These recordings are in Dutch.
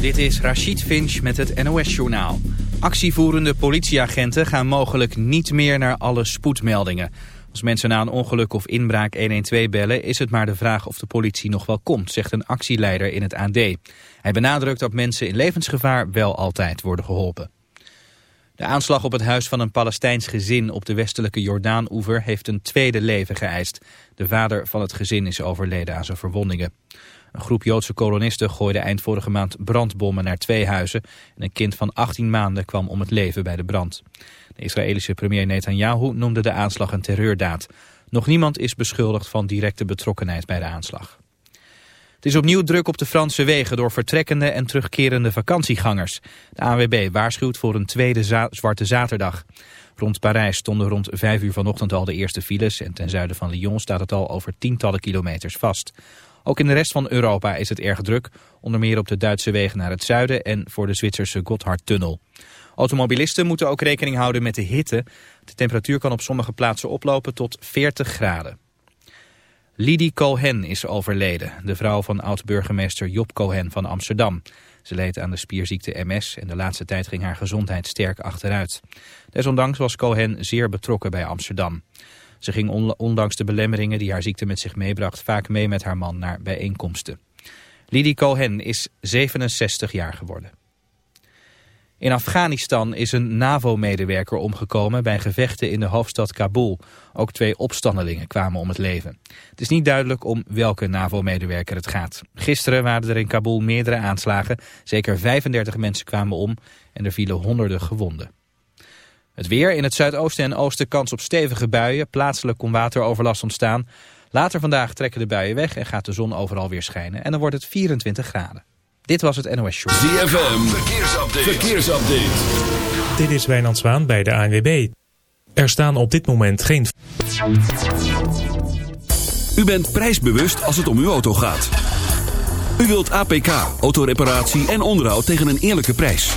Dit is Rachid Finch met het NOS-journaal. Actievoerende politieagenten gaan mogelijk niet meer naar alle spoedmeldingen. Als mensen na een ongeluk of inbraak 112 bellen... is het maar de vraag of de politie nog wel komt, zegt een actieleider in het AD. Hij benadrukt dat mensen in levensgevaar wel altijd worden geholpen. De aanslag op het huis van een Palestijns gezin op de westelijke Jordaan-oever heeft een tweede leven geëist. De vader van het gezin is overleden aan zijn verwondingen. Een groep Joodse kolonisten gooide eind vorige maand brandbommen naar twee huizen. En een kind van 18 maanden kwam om het leven bij de brand. De Israëlische premier Netanyahu noemde de aanslag een terreurdaad. Nog niemand is beschuldigd van directe betrokkenheid bij de aanslag. Het is opnieuw druk op de Franse wegen door vertrekkende en terugkerende vakantiegangers. De ANWB waarschuwt voor een tweede zwarte zaterdag. Rond Parijs stonden rond 5 uur vanochtend al de eerste files... en ten zuiden van Lyon staat het al over tientallen kilometers vast. Ook in de rest van Europa is het erg druk, onder meer op de Duitse wegen naar het zuiden en voor de Zwitserse Gotthardtunnel. Automobilisten moeten ook rekening houden met de hitte. De temperatuur kan op sommige plaatsen oplopen tot 40 graden. Lidie Cohen is overleden, de vrouw van oud-burgemeester Job Cohen van Amsterdam. Ze leed aan de spierziekte MS en de laatste tijd ging haar gezondheid sterk achteruit. Desondanks was Cohen zeer betrokken bij Amsterdam. Ze ging ondanks de belemmeringen die haar ziekte met zich meebracht vaak mee met haar man naar bijeenkomsten. Lidie Cohen is 67 jaar geworden. In Afghanistan is een NAVO-medewerker omgekomen bij gevechten in de hoofdstad Kabul. Ook twee opstandelingen kwamen om het leven. Het is niet duidelijk om welke NAVO-medewerker het gaat. Gisteren waren er in Kabul meerdere aanslagen. Zeker 35 mensen kwamen om en er vielen honderden gewonden. Het weer in het zuidoosten en oosten kans op stevige buien. Plaatselijk kon wateroverlast ontstaan. Later vandaag trekken de buien weg en gaat de zon overal weer schijnen. En dan wordt het 24 graden. Dit was het NOS Show. ZFM, verkeersupdate. verkeersupdate. Dit is Wijnand Zwaan bij de ANWB. Er staan op dit moment geen... U bent prijsbewust als het om uw auto gaat. U wilt APK, autoreparatie en onderhoud tegen een eerlijke prijs.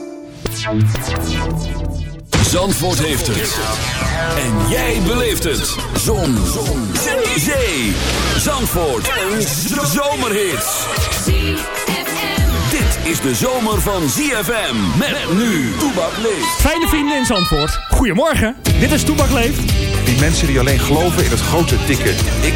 Zandvoort heeft het. En jij beleeft het. Zon. Zon. Zee. Zandvoort. Een zomerhit. Dit is de zomer van ZFM. Met nu. Toebak leeft. Fijne vrienden in Zandvoort. Goedemorgen. Dit is Toebak leeft. Die mensen die alleen geloven in het grote, dikke ik...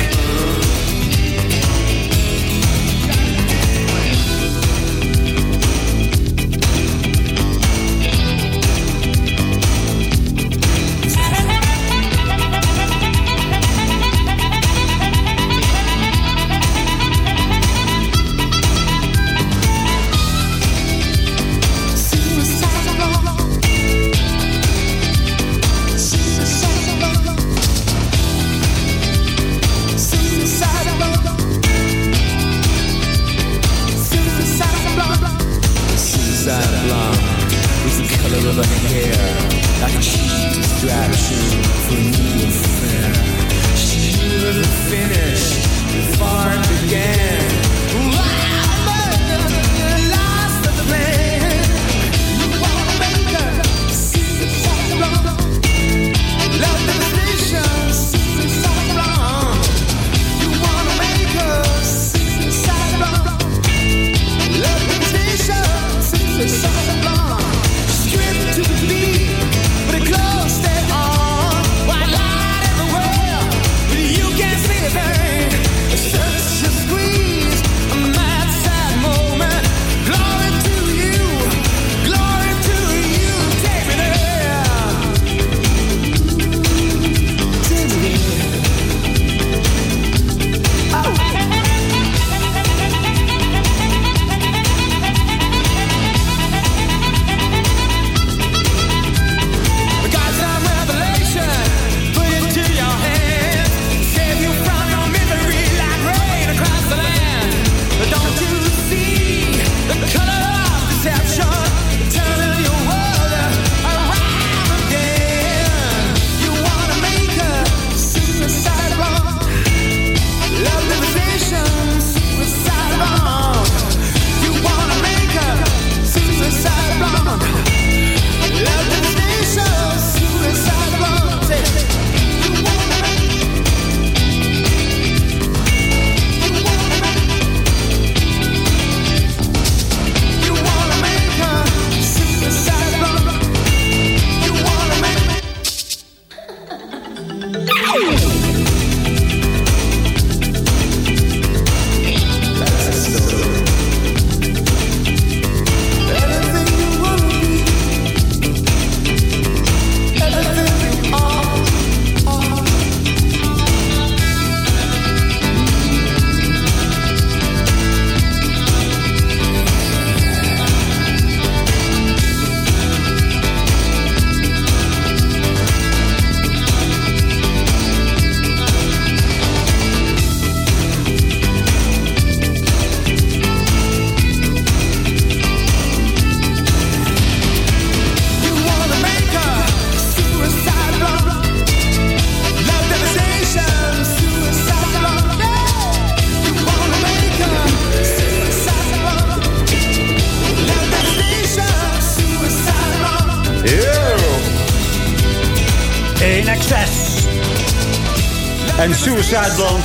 Blonde.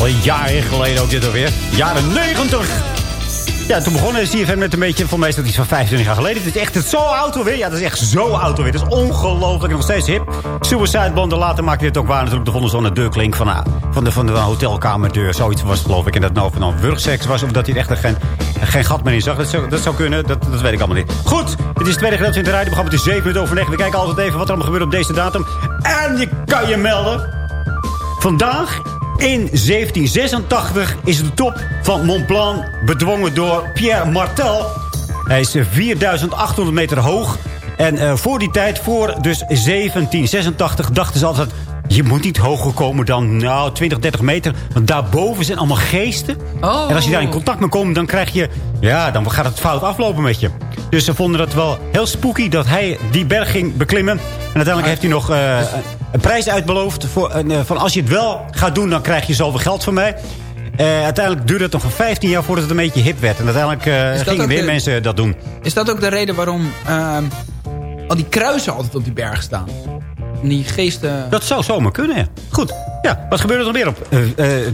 Al jaren geleden ook dit alweer. Jaren 90. Ja, toen begon CFM met een beetje, voor mij is dat iets van 25 jaar geleden. Het is echt het zo oud alweer. Ja, dat is echt zo oud alweer. Dat is ongelooflijk nog steeds hip. Suicide Blonde, later maakte dit ook waar natuurlijk. De vonden ze de deurklink van, ah, van, de, van de hotelkamerdeur. Zoiets was geloof ik. En dat nou van dan wurgseks was. Of dat hij echt er geen, geen gat meer in zag. Dat zou, dat zou kunnen. Dat, dat weet ik allemaal niet. Goed, het is het tweede gedeelte in het radioprogramma. Het is 7 minuten over 9. We kijken altijd even wat er allemaal gebeurt op deze datum. En je kan je melden. Vandaag in 1786 is de top van Mont Blanc bedwongen door Pierre Martel. Hij is 4800 meter hoog. En uh, voor die tijd, voor dus 1786, dachten ze altijd... je moet niet hoger komen dan nou, 20, 30 meter. Want daarboven zijn allemaal geesten. Oh. En als je daar in contact mee komt, dan krijg je... ja, dan gaat het fout aflopen met je. Dus ze vonden het wel heel spooky dat hij die berg ging beklimmen. En uiteindelijk heeft hij nog uh, een prijs uitbeloofd. Voor, uh, van als je het wel gaat doen, dan krijg je zoveel geld van mij. Uh, uiteindelijk duurde het nog 15 jaar voordat het een beetje hip werd. En uiteindelijk uh, gingen weer de, mensen dat doen. Is dat ook de reden waarom uh, al die kruisen altijd op die berg staan? Die geesten... Dat zou zomaar kunnen, ja. Goed. Ja, wat gebeurt er nog meer op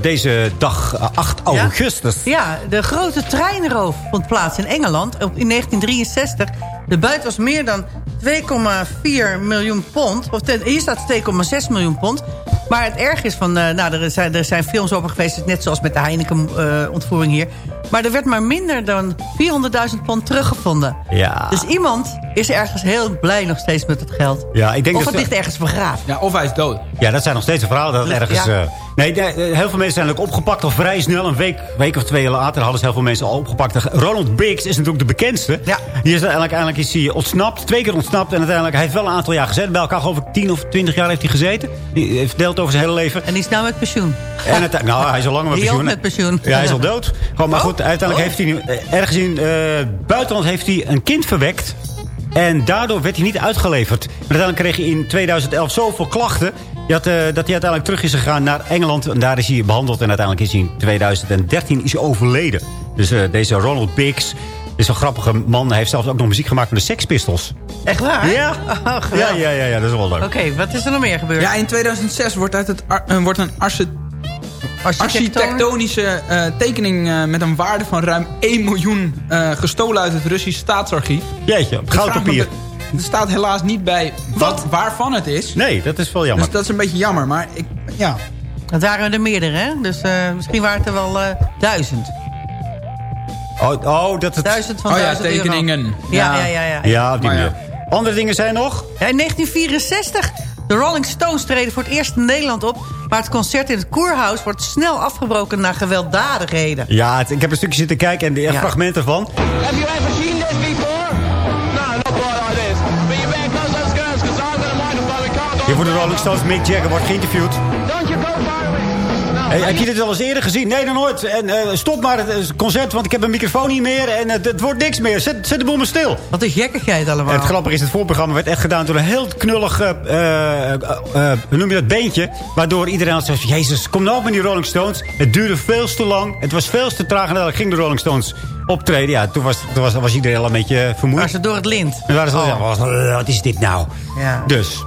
deze dag 8 augustus? Ja, ja, de grote treinroof vond plaats in Engeland in 1963. De buit was meer dan 2,4 miljoen pond. Of ten, hier staat 2,6 miljoen pond. Maar het erg is van... Uh, nou, er zijn, er zijn films over geweest, net zoals met de Heineken-ontvoering uh, hier. Maar er werd maar minder dan 400.000 pond teruggevonden. Ja. Dus iemand is ergens heel blij nog steeds met het geld. Ja, ik denk of dat het ligt ergens begraafd. Ja, of hij is dood. Ja, dat zijn nog steeds de verhalen dat het ergens... Ja. Uh, nee, de, heel veel mensen zijn ook opgepakt al vrij snel. Een week, week of twee later hadden ze heel veel mensen al opgepakt. Ronald Biggs is natuurlijk de bekendste. Ja. Die is uiteindelijk, uiteindelijk is hij ontsnapt. Twee keer ontsnapt. En uiteindelijk hij heeft wel een aantal jaar gezeten. Bij elkaar geloof ik 10 of 20 jaar heeft hij gezeten. Die heeft verdeeld over zijn hele leven. En die is nou met pensioen. En het, nou, hij is al lang met pensioen. met pensioen. Ja, hij is al dood. Gewoon, maar goed, uiteindelijk oh. heeft hij ergens in uh, buitenland heeft hij een kind verwekt. En daardoor werd hij niet uitgeleverd. Maar uiteindelijk kreeg hij in 2011 zoveel klachten... Dat, uh, dat hij uiteindelijk terug is gegaan naar Engeland. En daar is hij behandeld. En uiteindelijk is hij in 2013 is hij overleden. Dus uh, deze Ronald Biggs is een grappige man. Hij heeft zelfs ook nog muziek gemaakt met de Sex Pistols. Echt waar? Ja. Oh, ja, ja, ja, ja, dat is wel leuk. Oké, okay, wat is er nog meer gebeurd? Ja, in 2006 wordt, uit het uh, wordt een architectonische uh, tekening uh, met een waarde van ruim 1 miljoen uh, gestolen uit het Russisch staatsarchief. Jeetje, op goudpapier. Er staat helaas niet bij wat, waarvan het is. Nee, dat is wel jammer. Dus dat is een beetje jammer, maar ik, ja. Dat waren er meerdere, hè? Dus misschien waren het er wel duizend. Oh, oh, dat het... Duizend van oh, duizend ja, tekeningen. Ja, ja, ja. Ja, ja op die manier. Ja. Andere dingen zijn nog? Ja, in 1964. De Rolling Stones treden voor het eerst in Nederland op. Maar het concert in het Koerhuis wordt snel afgebroken na gewelddadigheden. Ja, het, ik heb een stukje zitten kijken en de ja. fragmenten van. Have you ever seen Hier voor de Rolling Stones, Mick Jagger wordt geïnterviewd. Don't you go far away. Hey, heb je dit wel eens eerder gezien? Nee, nog nooit. En uh, stop maar het concert, want ik heb een microfoon niet meer. En uh, het wordt niks meer. Zet, zet de boel maar stil. Wat een gekkigheid allemaal. En het grappige is, het voorprogramma werd echt gedaan door een heel knullig... Uh, hoe noem je dat? Beentje. Waardoor iedereen had gezegd... Jezus, kom nou op met die Rolling Stones. Het duurde veel te lang. Het was veel te traag. En dan ging de Rolling Stones optreden. Ja, toen was, toen was, was iedereen al een beetje vermoeid. Was het door het lint? En waren ze, oh. was, wat is dit nou? Ja. Dus...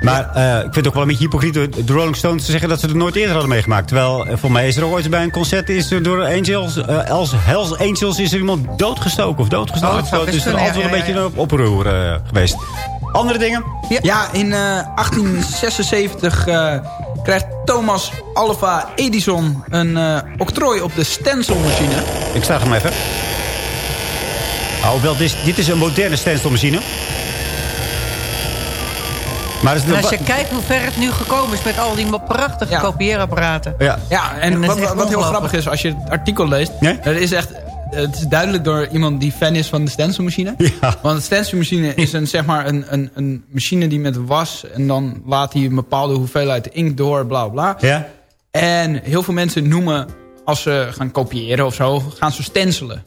Maar uh, ik vind het ook wel een beetje hypocriet door de Rolling Stones te zeggen dat ze het nooit eerder hadden meegemaakt. Terwijl uh, voor mij is er ook ooit bij een concert is er door Angels, uh, Els, Hells Angels is er iemand doodgestoken of doodgestoken. Oh, het is er altijd wel een beetje een oproer geweest. Andere dingen? Ja, ja in 1876 krijgt Thomas Alva Edison een octrooi op de stencilmachine. Ik sta hem even. Oh, wel, dit, dit is een moderne stencilmachine. Maar en als je kijkt hoe ver het nu gekomen is met al die prachtige ja. kopieerapparaten. Ja, ja en, en wat, wat heel grappig is als je het artikel leest. Nee? Er is echt, het is duidelijk door iemand die fan is van de stencilmachine. Ja. Want de stencilmachine is een, zeg maar een, een, een machine die met was. En dan laat hij een bepaalde hoeveelheid inkt door, bla bla. Ja. En heel veel mensen noemen, als ze gaan kopiëren of zo, gaan ze stencilen.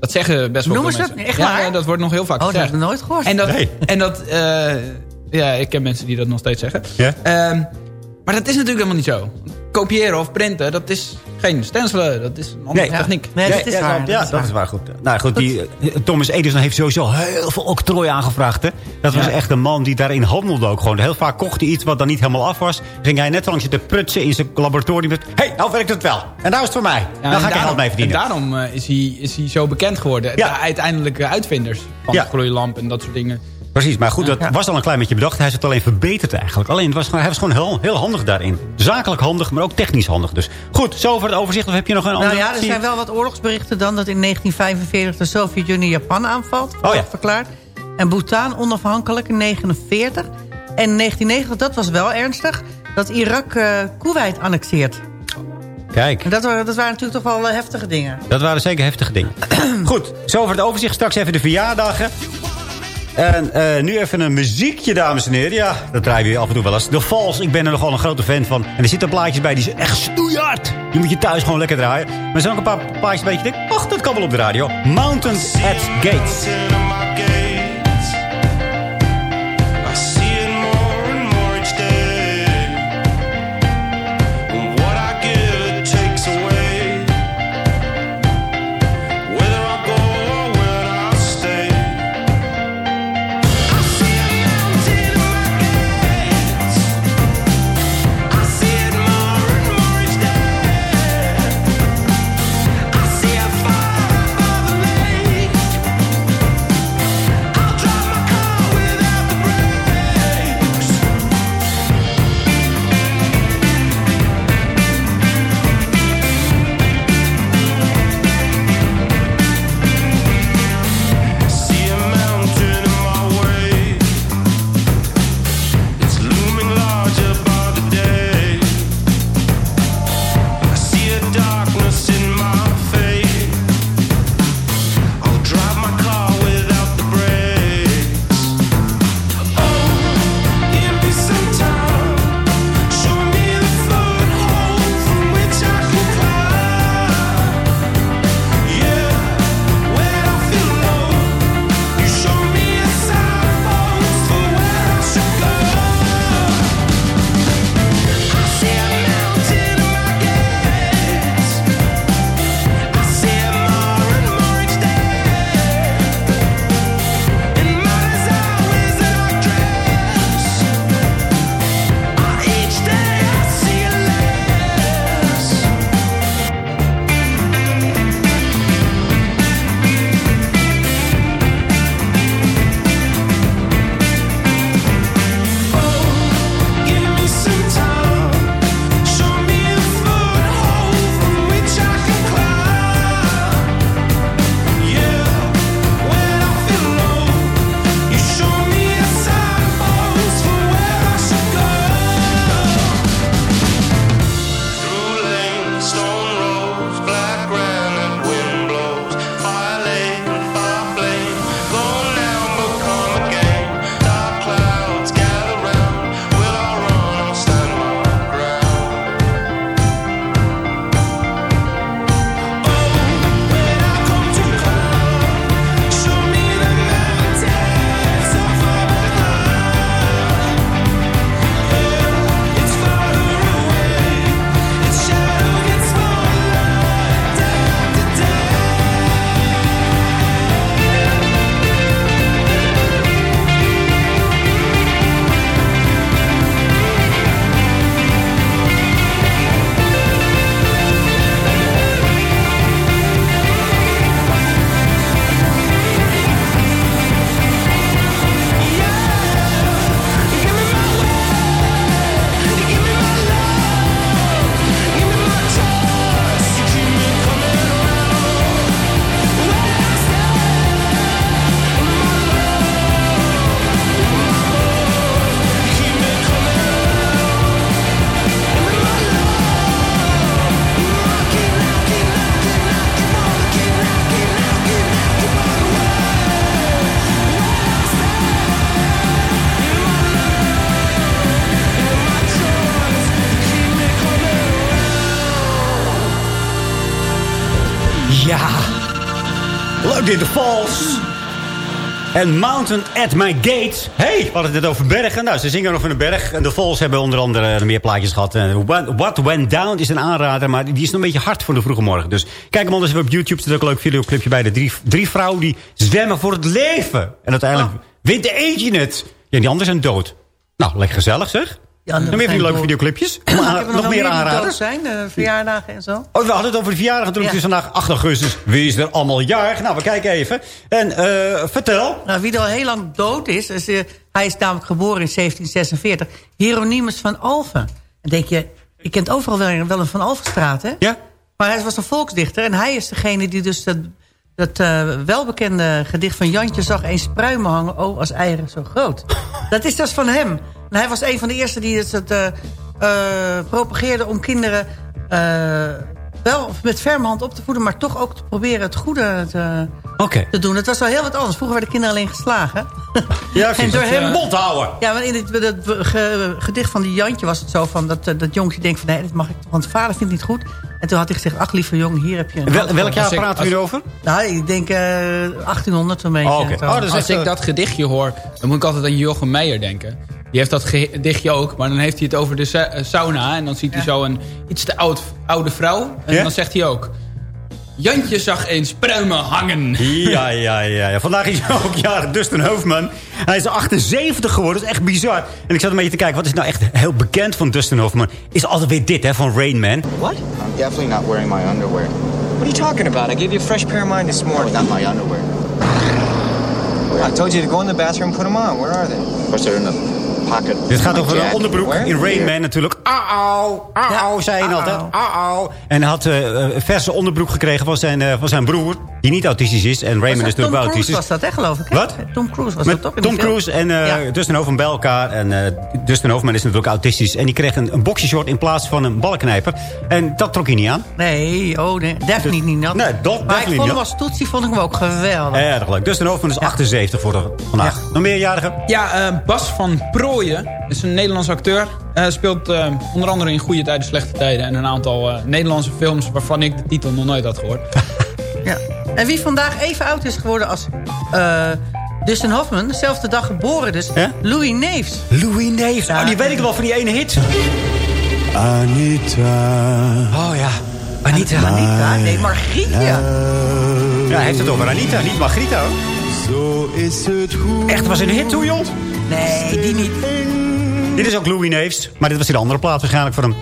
Dat zeggen best wel Noemen veel ze mensen. Echt ja, waar? ja, dat wordt nog heel vaak oh, gezegd. dat heb ik nooit gehoord. En dat, nee. en dat uh, ja, ik ken mensen die dat nog steeds zeggen. Ja? Um, Maar dat is natuurlijk helemaal niet zo. Kopiëren of printen, dat is geen stencelen. Dat is een andere Nee. techniek. Nee, dat is ja, waar. Ja, dat is waar. Goed. Nou goed, die, eh, Thomas Edison heeft sowieso heel veel octrooi aangevraagd. Hè? Dat was Ja. echt een man die daarin handelde ook gewoon. Heel vaak kocht hij iets wat dan niet helemaal af was. Ging hij net langs zitten prutsen in zijn laboratorium. Hé, hey, nou werkt het wel. En nou is het voor mij. Ja, dan ga en ik er geld mee verdienen. En daarom eh, is, hij, is hij zo bekend geworden. Ja. De uiteindelijke uitvinders van Ja. de gloeilamp en dat soort dingen. Precies, maar goed, dat was al een klein beetje bedacht. Hij is het alleen verbeterd eigenlijk. Alleen, het was hij was gewoon heel, heel handig daarin. Zakelijk handig, maar ook technisch handig. Dus goed, zo voor het overzicht. Of heb je nog een andere? Nou ja, er zijn wel wat oorlogsberichten dan... dat in 1945 de Sovjet-Unie Japan aanvalt. Oh ja. Verklaard. En Bhutan onafhankelijk in 1949. En in 1990, dat was wel ernstig... dat Irak Kuwait annexeert. Kijk, En dat, waren- dat waren natuurlijk toch wel eh, heftige dingen. dat waren zeker heftige dingen. goed, zo voor het overzicht. Straks even de verjaardagen. En eh, nu even een muziekje, dames en heren. Ja, dat draaien we af en toe wel eens. The Falls, ik ben er nogal een grote fan van. En er zitten plaatjes bij die zijn echt stoeihard. Die moet je thuis gewoon lekker draaien. Maar er zijn ook een paar plaatjes bij dat je denkt... ach, dat kan wel op de radio. Mountains at Gates. En Mountain at My Gate. hey, we hadden het net over bergen. Nou, ze zingen over een berg. En de Vols hebben onder andere meer plaatjes gehad. Eh, What, Went Down is een aanrader. Maar die is nog een beetje hard voor de vroege morgen. Dus kijk hem anders even op YouTube. Er zit ook een leuk videoclipje bij. De drie, drie vrouwen die zwemmen voor het leven. En uiteindelijk wint de eentje het. Ja, die anderen zijn dood. Nou, lekker gezellig zeg. Ja, nog meer leuke videoclipjes. Maar, nog meer dood zijn, de verjaardagen en zo. Oh, we hadden het over de verjaardag. Toen Ja. vandaag 8 augustus. Wie is er allemaal jarig? Nou, we kijken even. En eh, vertel. Nou, wie al heel lang dood is, is eh, hij is namelijk geboren in 1746. Hieronymus van Alphen. Dan denk je, je kent overal wel, wel een Van Alphenstraat, hè? Ja? Maar hij was een volksdichter en hij is degene die dus dat, dat eh, welbekende gedicht van Jantje zag eens pruimen hangen, oh als eieren zo groot. dat is dus van hem. En hij was een van de eerste die dus het eh, eh, propageerde om kinderen eh, wel met ferme hand op te voeden, maar toch ook te proberen het goede te, Oké. te doen. Het was wel heel wat anders. Vroeger werden kinderen alleen geslagen. Ja, en door hem... Mond houden. Ja, maar in het, ge- gedicht van die Jantje was het zo van... dat, dat jongetje denkt van nee, dat mag ik want vader vindt het niet goed. En toen had hij gezegd, ach lieve jong, hier heb je... Een Wel, welk jaar praten we als- nu over? Nou, ik denk eh 1800 zo'n beetje. Oh. Oh, is Als echt, ik dat gedichtje hoor, dan moet ik altijd aan Jochem Meijer denken. Die heeft dat gedichtje ook, maar dan heeft hij het over de sa- eh, sauna. En dan ziet hij zo een iets te oud, oude vrouw. En Ja? dan zegt hij ook... Jantje zag eens pruimen hangen. Ja, ja, ja, ja. Vandaag is ook jarig Dustin Hoofdman. Hij is 78 geworden. Dat is echt bizar. En ik zat een beetje te kijken. Wat is nou echt heel bekend van Dustin Hoofdman? Is altijd weer dit, hè, van Rain Man. What? I'm definitely not wearing my underwear. What are you talking about? I gave you a fresh pair of mine this morning. Not my underwear. I told you to go in the bathroom and put them on. Where are they? Of course, they're in the Dit gaat over een onderbroek. In Rain Here. Man natuurlijk. Auw, auw, zei hij altijd. Auw. En hij had eh, een verse onderbroek gekregen van zijn, eh, van zijn broer. Die niet autistisch is. En Raymond Was is natuurlijk wel Tom Cruise autistisch. was dat, hè, geloof ik. hè? Wat? Tom Cruise was Met dat toch? Tom? Cruise en eh Ja. Dustin Hoofdman bij elkaar. En Dustin Hoofdman is natuurlijk autistisch. En die kreeg een, een boxershort in plaats van een balknijper. En dat trok hij niet aan. Nee, oh nee, definitely niet. nat. Nee, dat- maar ik vond hem niet. als toetsie vond ik hem ook geweldig. Erg leuk. Dustin Hoofdman is 78 voor de, vandaag. Nog meerjarigen? Ja, eh, Bas van Prooijen is een Nederlands acteur. Hij speelt eh, onder andere in Goede Tijden, Slechte Tijden... en een aantal eh, Nederlandse films waarvan ik de titel nog nooit had gehoord. Ja. En wie vandaag even oud is geworden als eh Dustin Hoffman... dezelfde dag geboren dus? Louis Neefs. Louis Neefs. Ja. Oh, die weet ik wel van die ene hit. Anita. Oh ja. Anita. Anita, nee, Margriet, ja. Ja, hij heeft het over Anita, niet Margrita. hoor. Zo is het goed. Echt, was een hit toen, joh. Nee, die niet. Dit is ook Louis Neefs. Maar dit was in de andere plaat waarschijnlijk voor hem.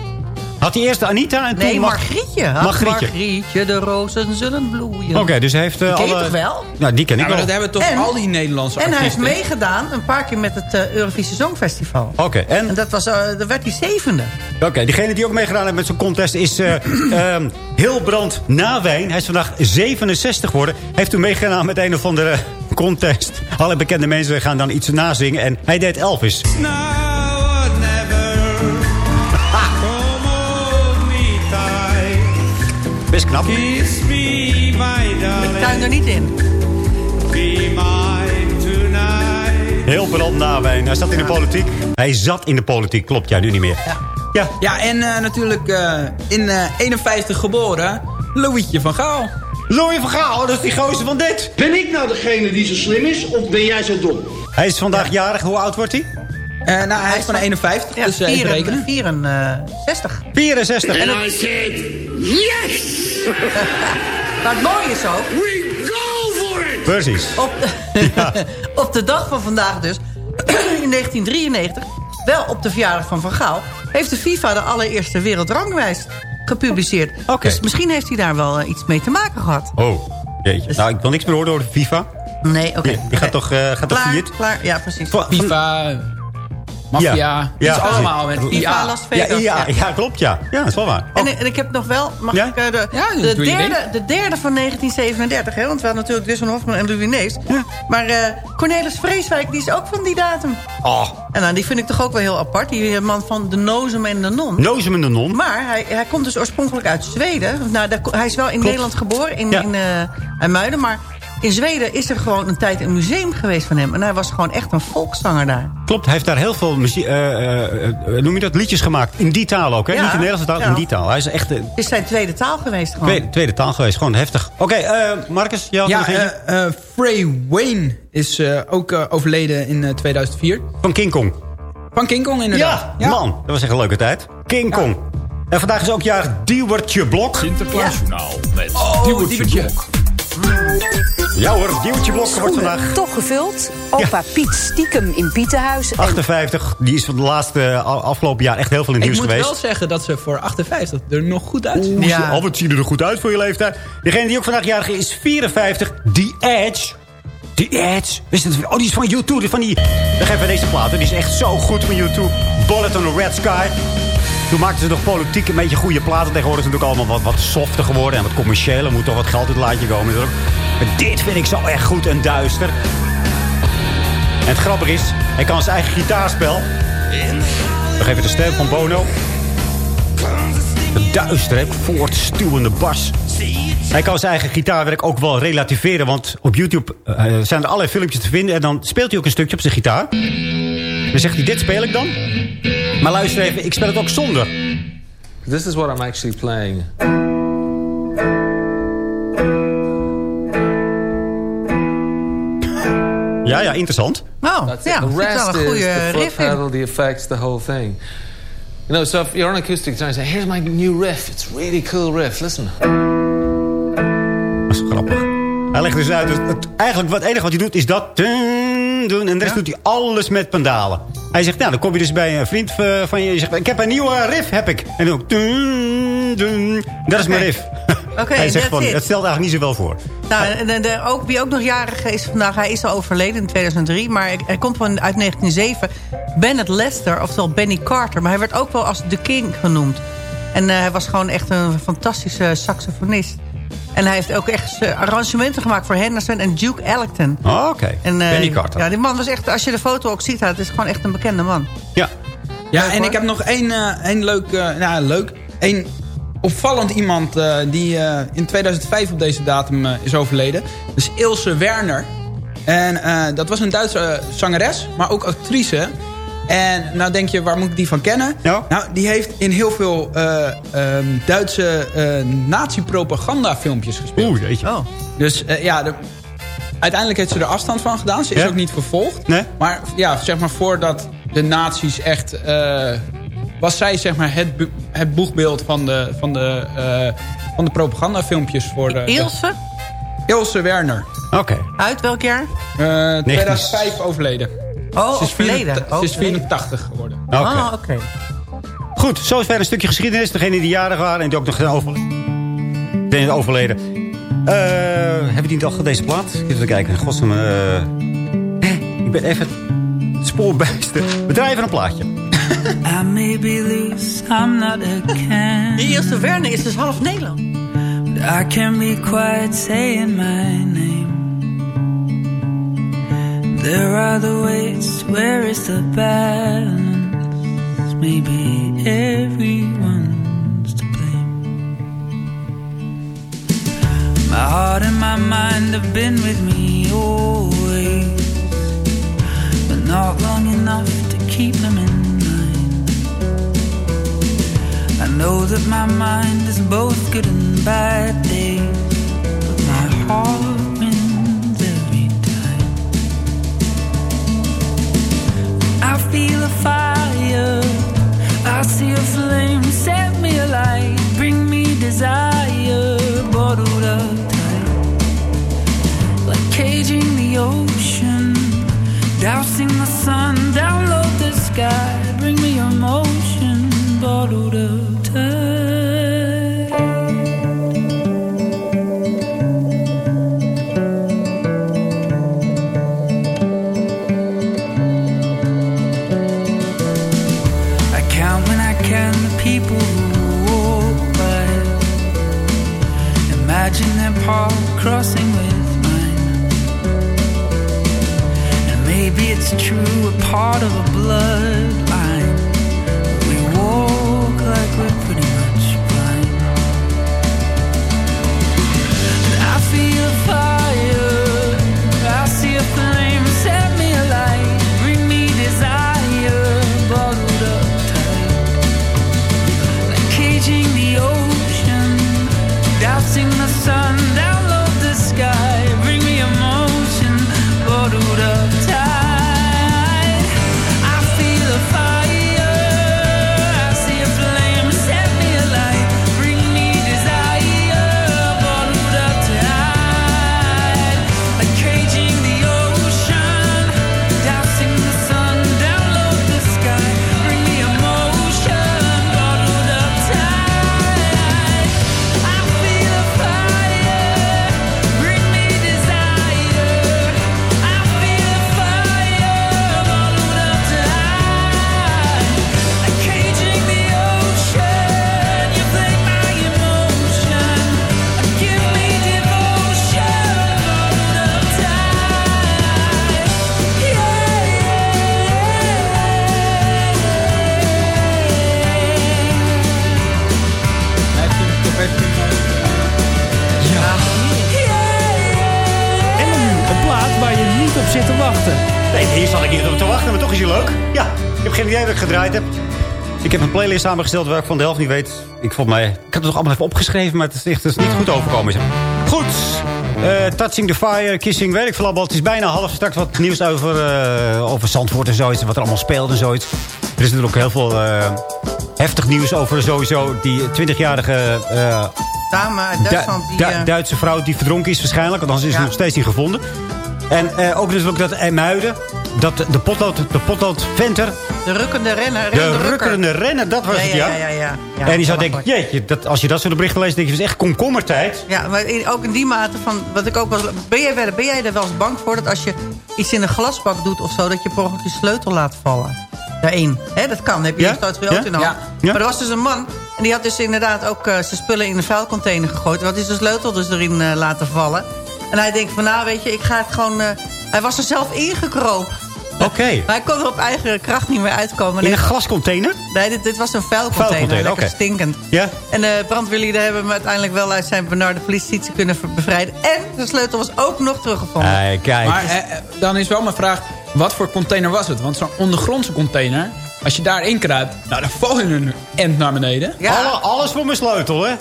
Had hij eerst Anita en toen... Nee, Mag- Margrietje. Margrietje. Margrietje, de rozen zullen bloeien. Oké, dus hij heeft uh, Die ken je alle... toch wel? Ja, die ken ik Ja, maar wel. dat hebben toch En- al die Nederlandse En hij heeft artiesten. meegedaan een paar keer met het eh, Eurovisie Songfestival. Oké, en? En dat was, eh daar werd hij zevende. Oké, diegene die ook meegedaan heeft met zo'n contest is eh ehm, Hilbrand Nawijn. Hij is vandaag 67 geworden. Hij heeft toen meegedaan met een of andere contest. Alle bekende mensen gaan dan iets nazingen. En hij deed Elvis. Best knap. Ik tuin er niet in. Hilbrand Nawijn. Hij zat in de politiek. Hij zat in de politiek, klopt. Ja, nu niet meer. Ja. Ja, Ja, en eh, natuurlijk eh, in eh 51 geboren, Louietje van Gaal. Louis van Gaal, dat is die gozer van dit. Ben ik nou degene die zo slim is of ben jij zo dom? Hij is vandaag jarig. Hoe oud wordt hij? Eh, nou, hij is van 51, Ja, dus eh, even vieren- rekenen. 64. 64. En I said, yes! Maar het mooie is ook, We go for it! Precies. op de, op de dag van vandaag dus, in 1993, wel op de verjaardag van Van Gaal... heeft de FIFA de allereerste wereldranglijst gepubliceerd. Oké. Dus misschien heeft hij daar wel eh, iets mee te maken gehad. Oh, jeetje. Nou, ik wil niks meer horen over de FIFA. Nee, oké. Die, die gaat toch, eh gaat toch Klaar, failliet? klaar, ja, precies. FIFA, Mafia, Ja. iets Ja. allemaal met IA. Las Ja, Vegas. ja, ja, klopt, ja. Ja, dat is wel waar. En, en ik heb nog wel, mag Ja? ik eh, de, Ja, de, derde, de derde van 1937, hè? Want we hadden natuurlijk Dustin Hoffman en Louis Nees. Maar eh, Cornelis Vreeswijk, die is ook van die datum. Oh, En nou, die vind ik toch ook wel heel apart. Die eh, man van de Nozem en de Non. Nozem en de non. Maar hij, hij komt dus oorspronkelijk uit Zweden. Nou, daar hij is wel in Nederland geboren, in, Ja. in eh, IJmuiden. Maar in Zweden is er gewoon een tijd een museum geweest van hem. En hij was gewoon echt een volkszanger daar. Klopt, hij heeft daar heel veel muziek, eh, eh, eh, noem je dat, liedjes gemaakt. In die taal ook, hè? Ja. Niet in Nederlandse taal, Ja. in die taal. Hij is echt Het is zijn tweede taal geweest gewoon. tweede, tweede taal geweest. Gewoon heftig. Oké, eh, Marcus, jij had Ja, Frey Wayne is eh, ook overleden in eh, 2004. Van King Kong. Van King Kong inderdaad. Ja, man, dat was echt een leuke tijd. King Kong. En vandaag is ook jarig Diewertje Blok. Sinterklaasjournaal met Oh, Diewertje. Blok. Ja hoor, Diewertje Blok wordt vandaag Toch gevuld. Opa Piet stiekem in Pietenhuis. En 58. Die is van de laatste eh, afgelopen jaar echt heel veel in het Ik nieuws moet geweest. wel zeggen dat ze voor 58 er nog goed uitzien. Ja. Albert ziet er goed uit voor je leeftijd. Degene die ook vandaag jarig is, is 54. The Edge. The Edge. Wist het? Oh, die is van YouTube. Van die... Dan geven we deze platen. Die is echt zo goed van YouTube. Bullet on the Red Sky. Toen maakten ze nog politiek een beetje goede platen. Tegenwoordig is natuurlijk allemaal wat, wat softer geworden. En wat commercieel. Er moet toch wat geld in het laadje komen. Maar dit vind ik zo echt goed en duister. En het grappige is, hij kan zijn eigen gitaarspel. Nog even de stem van Bono. Het duister, hè? voortstuwende bas. Hij kan zijn eigen gitaarwerk ook wel relativeren. Want op YouTube eh, zijn er allerlei filmpjes te vinden. En dan speelt hij ook een stukje op zijn gitaar. Dan zegt hij, dit speel ik dan. Maar luister even, ik speel het ook zonder. This is what I'm actually playing. Ja, ja, interessant. Oh, That's ja, The rest een is goede the foot riff pedal, the effects, the whole thing. You know, so if you're on acoustic guitar and say, here's my new riff. It's a really cool riff. Listen. Dat is grappig. Hij legt dus uit, dus het, eigenlijk wat, het enige wat hij doet is dat... doen, en de rest doet hij alles met pendalen. Hij zegt, nou, dan kom je dus bij een vriend eh, van je. Je zegt, ik heb een nieuwe riff, heb ik. En dan dun, dun. Dat is mijn riff. Hij zegt van, het stelt eigenlijk niet zoveel voor. Nou, en de, de- ook, wie ook nog jarig is vandaag, hij is al overleden in 2003. Maar hij, hij komt van, uit 1907. Bennett Lester, oftewel Benny Carter. Maar hij werd ook wel als The King genoemd. En eh, hij was gewoon echt een fantastische saxofonist. En hij heeft ook echt arrangementen gemaakt voor Henderson en Duke Ellington. Oh, oké. En, eh, Benny Carter. Ja, die man was echt, als je de foto ook ziet, het is gewoon echt een bekende man. Ja. Ja, en ik heb nog één, eh, één leuk, eh, nou leuk, één opvallend iemand eh, die eh, in 2005 op deze datum is overleden. Dus Ilse Werner. En eh, dat was een Duitse zangeres, maar ook actrice. En nou denk je, waar moet ik die van kennen? Nou, die heeft in heel veel eh, ehm, Duitse eh nazi-propaganda filmpjes gespeeld. Oeh, weet je. Oh. Dus eh, ja, de- uiteindelijk heeft ze er afstand van gedaan. Ze is Ja? ook niet vervolgd. Nee? Maar ja, zeg maar voordat de nazi's echt... eh, was zij zeg maar het, het boegbeeld van de, van de, eh, van de propagandafilmpjes voor de... Ilse, Ilse Werner. Oké. uit welk jaar? Eh 2005 overleden. Oh, Ze is, overleden. 84 ze is Overleden. 84 geworden. Oké. Ah, oké. Goed, zo is verder een stukje geschiedenis. Degene die jarig waren en die ook nog zijn over... zijn overleden. Eh hebben die toch deze plaat? Even kijken. Godsnaam. eh eh, ik ben even het spoor bijster. We draaien even een plaatje. I may be loose, I'm not a can. Die Ilse Werner is dus half Nederland. But I can be quiet saying my name. There are the ways, where is the balance? Maybe everyone's to blame. My heart and my mind have been with me always, but not long enough to keep them in mind. I know that my mind is both good and bad days, but my heart download the ocean. Dousing the sun down low the sky, bring me emotion, bottled up crossing with mine. And maybe it's true, a part of a bloodline. Heb playlist samengesteld waar ik van de helft niet weet. Ik, vond mij, ik had het toch allemaal even opgeschreven, maar het is, echt, het is niet goed overkomen. zeg. Goed, eh, Touching the Fire, Kissing, weet ik veel allemaal. Het is bijna half straks wat nieuws over, eh, over Zandvoort en zoiets. Wat er allemaal speelt en zoiets. Er is natuurlijk ook heel veel eh, heftig nieuws over sowieso die 20-jarige... eh, Dame uit Du- Duitsland die... Du- Duitse vrouw die verdronken is waarschijnlijk. Want anders is ze nog steeds niet gevonden. En eh, ook natuurlijk dat IJmuiden. Dat de potlood, de potloodventer. de rukkende renner. De rukkende renner, dat was ja, het, ja. ja. ja, ja, en die zou denken, jeetje, dat, als je dat soort berichten leest, denk je, het is echt komkommertijd. Ja, maar in- ook in die mate van... Wat ik ook wel, ben, jij, ben jij er wel eens bang voor dat als je iets in een glasbak doet of zo... dat je per ongeluk je sleutel laat vallen? Daarin. Hè, dat kan. Heb je Ja? je Ja? auto in. Ja? Maar er was dus een man... en die had dus inderdaad ook eh, zijn spullen in een vuilcontainer gegooid. Wat is de sleutel dus erin eh, laten vallen. En hij denkt van, nou weet je, ik ga het gewoon... eh, hij was er zelf ingekropen. Oké. Maar hij kon er op eigen kracht niet meer uitkomen. In een glascontainer? nee dit, dit was een vuilcontainer. Vuilcontainer, lekker stinkend. Ja. En de brandweerlieden hebben hem uiteindelijk wel uit zijn benarde politie kunnen bevrijden. En de sleutel was ook nog teruggevonden. Kijk, kijk. Maar eh, eh, dan is wel mijn vraag, wat voor container was het? Want zo'n ondergrondse container, als je daarin kruipt, nou dan val je een end naar beneden. Ja. Alle- alles voor mijn sleutel, hè?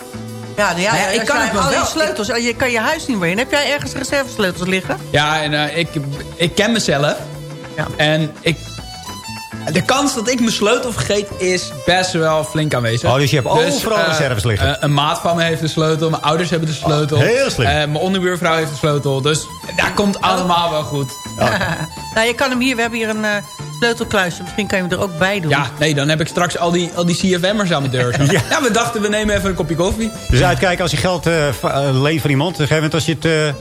Ja, ja, Nou ja, ik kan het wel- die sleutels, je kan je huis niet meer in. Heb jij ergens reservesleutels liggen? Ja, en eh, ik, ik ken mezelf. Ja. En ik, de kans dat ik mijn sleutel vergeet is best wel flink aanwezig. Oh, dus je hebt overal eh, reserves liggen. eh, een maat van me heeft de sleutel. Mijn ouders hebben de sleutel. Oh, heel slim. Eh, mijn onderbuurvrouw heeft de sleutel. Dus daar komt allemaal wel goed. nou, je kan hem hier, we hebben hier een eh, sleutelkluisje. Misschien kan je hem er ook bij doen. Ja, nee, dan heb ik straks al die, al die CFM'ers aan mijn deur. Zo. Ja. Ja. we dachten we nemen even een kopje koffie. Dus uitkijken als je geld leent van iemand. Op een gegeven moment als je het...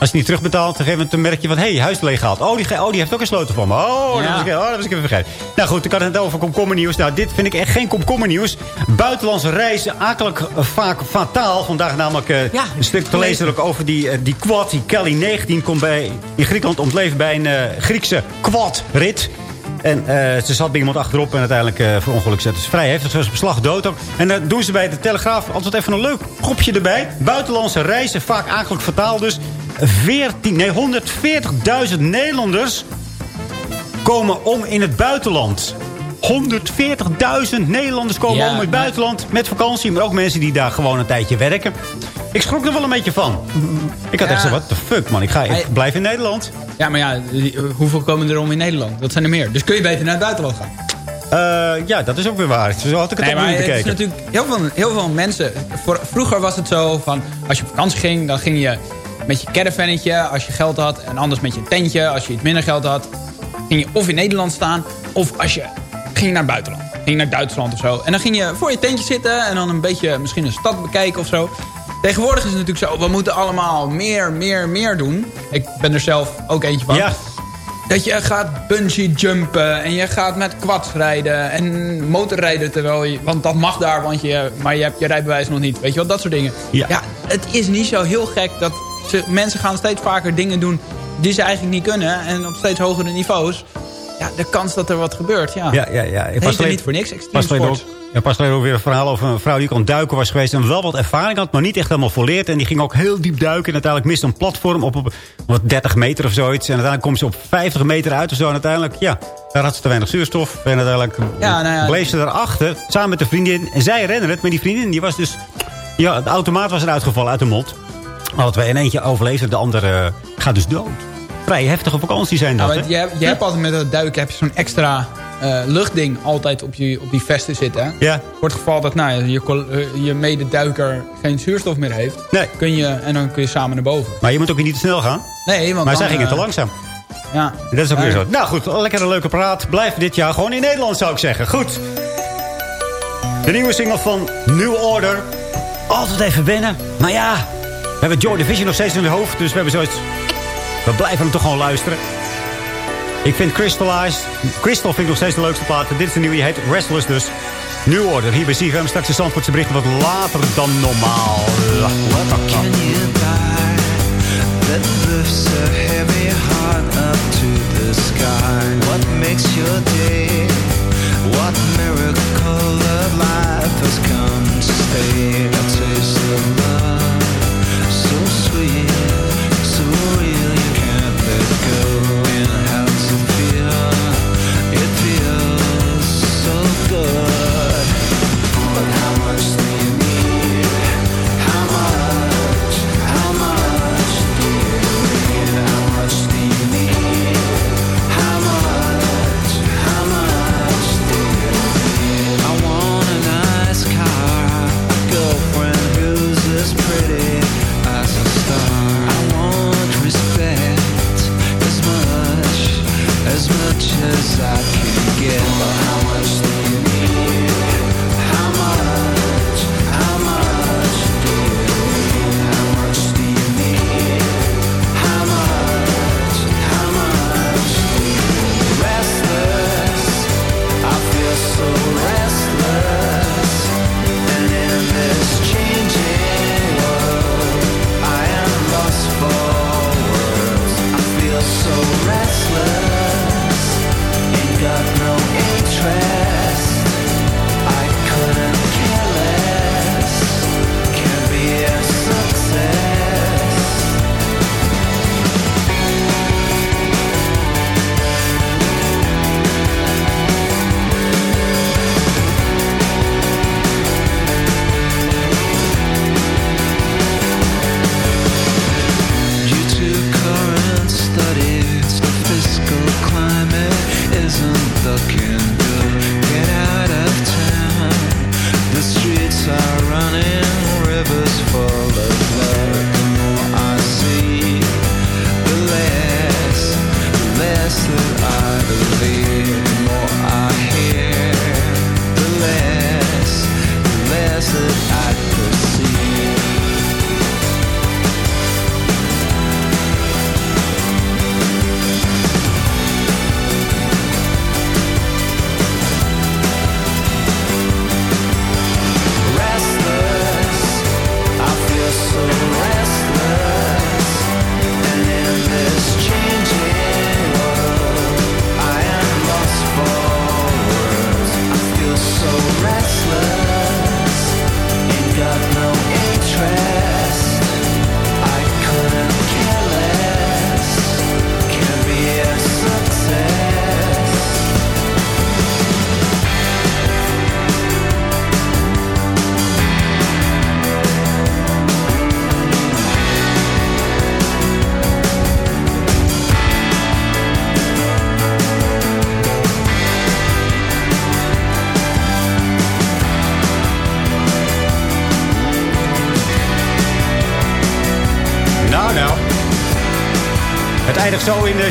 als je niet terugbetaalt, gegeven moment dan merk je van... hé, hey, huis leeg gehaald. Oh die, oh, die heeft ook een sleutel van me. Oh, dat Ja. was ik, oh, dat was ik even vergeten. Nou goed, ik had het over komkommernieuws. Nou, dit vind ik echt geen komkommernieuws. Buitenlandse reizen, akelig eh, vaak fataal. Vandaag namelijk eh, Ja, een stuk te lezen ook over die, eh, die quad. Die Kelly 19 komt bij, in Griekenland om het leven bij een eh, Griekse quad-rit. En ze zat bij iemand achterop en uiteindelijk uh, voor ongeluk zette ze vrij heftig. Ze was op slag dood ook. En dan doen ze bij de Telegraaf altijd even een leuk kopje erbij. Buitenlandse reizen, vaak eigenlijk fataal dus. 14, nee, 140.000 Nederlanders komen om in het buitenland. 140.000 Nederlanders komen Ja, om in het buitenland met vakantie. Maar ook mensen die daar gewoon een tijdje werken. Ik schrok er wel een beetje van. Ik had Ja. echt zo, what the fuck man. Ik, ga, ik blijf in Nederland. Ja, maar ja, die- hoeveel komen er om in Nederland? Dat zijn er meer. Dus kun je beter naar het buitenland gaan. Eh, ja, dat is ook weer waar. Zo had ik het Nee, ook niet het is bekeken. natuurlijk heel veel, heel veel mensen... Voor, vroeger was het zo van... Als je op vakantie ging, dan ging je met je caravannetje... als je geld had. En anders met je tentje, als je iets minder geld had. Ging je of in Nederland staan... of als je ging naar het buitenland. Ging naar Duitsland of zo. En dan ging je voor je tentje zitten... en dan een beetje misschien een stad bekijken of zo. Tegenwoordig is het natuurlijk zo... we moeten allemaal meer, meer, meer doen. Ik ben er zelf ook eentje van. Ja, Dat je gaat bungee jumpen en je gaat met quads rijden en motorrijden terwijl je... Want dat mag daar, want je, maar je hebt je rijbewijs nog niet. Weet je wel, dat soort dingen. Ja. het is niet zo heel gek dat ze, mensen gaan steeds vaker dingen doen die ze eigenlijk niet kunnen. En op steeds hogere niveaus. Ja, de kans dat er wat gebeurt, ja. ja, ja. ja. Geleden- niet voor niks, sport. ook, ja, pas geleden ook weer een verhaal over een vrouw die kon duiken was geweest. En wel wat ervaring had, maar niet echt helemaal volleerd. En die ging ook heel diep duiken. En uiteindelijk miste een platform op, op wat 30 meter of zoiets. En uiteindelijk komt ze op 50 meter uit of zo. En uiteindelijk, ja, daar had ze te weinig zuurstof. En uiteindelijk Ja, nou ja. bleef ze daarachter, samen met de vriendin. En zij rennen het, maar die vriendin die was dus... Ja, de automaat was eruit gevallen uit de mond. Alle twee. En eentje overleeft, de andere eh, gaat dus dood. Vrij heftige vakantie zijn dat, Ja, je, hebt, je hebt altijd met het duiken heb je zo'n extra eh, luchtding altijd op, je, op die vesten zitten. hè? Ja. Voor het geval dat nou, je, eh, je mededuiker geen zuurstof meer heeft. Nee. Kun je, en dan kun je samen naar boven. Maar je moet ook niet te snel gaan. Nee, want Maar zij gingen te langzaam. Ja. Dat is ook weer zo. Nou goed, lekker een leuke praat. Blijf dit jaar gewoon in Nederland, zou ik zeggen. Goed. De nieuwe single van New Order. Altijd even wennen. Maar ja, hebben Joy Division nog steeds in het hoofd. Dus we hebben zoiets... We blijven hem toch gewoon luisteren. Ik vind Crystallized... Crystal vind ik nog steeds de leukste plaat. Dit is de nieuwe, die heet Restless dus. New Order, hier bij CFM. Straks de Zandvoortse berichten wat later dan normaal. that lifts a heavy heart up to the sky? What makes your day? What miracle of life has come to stay? A taste of love,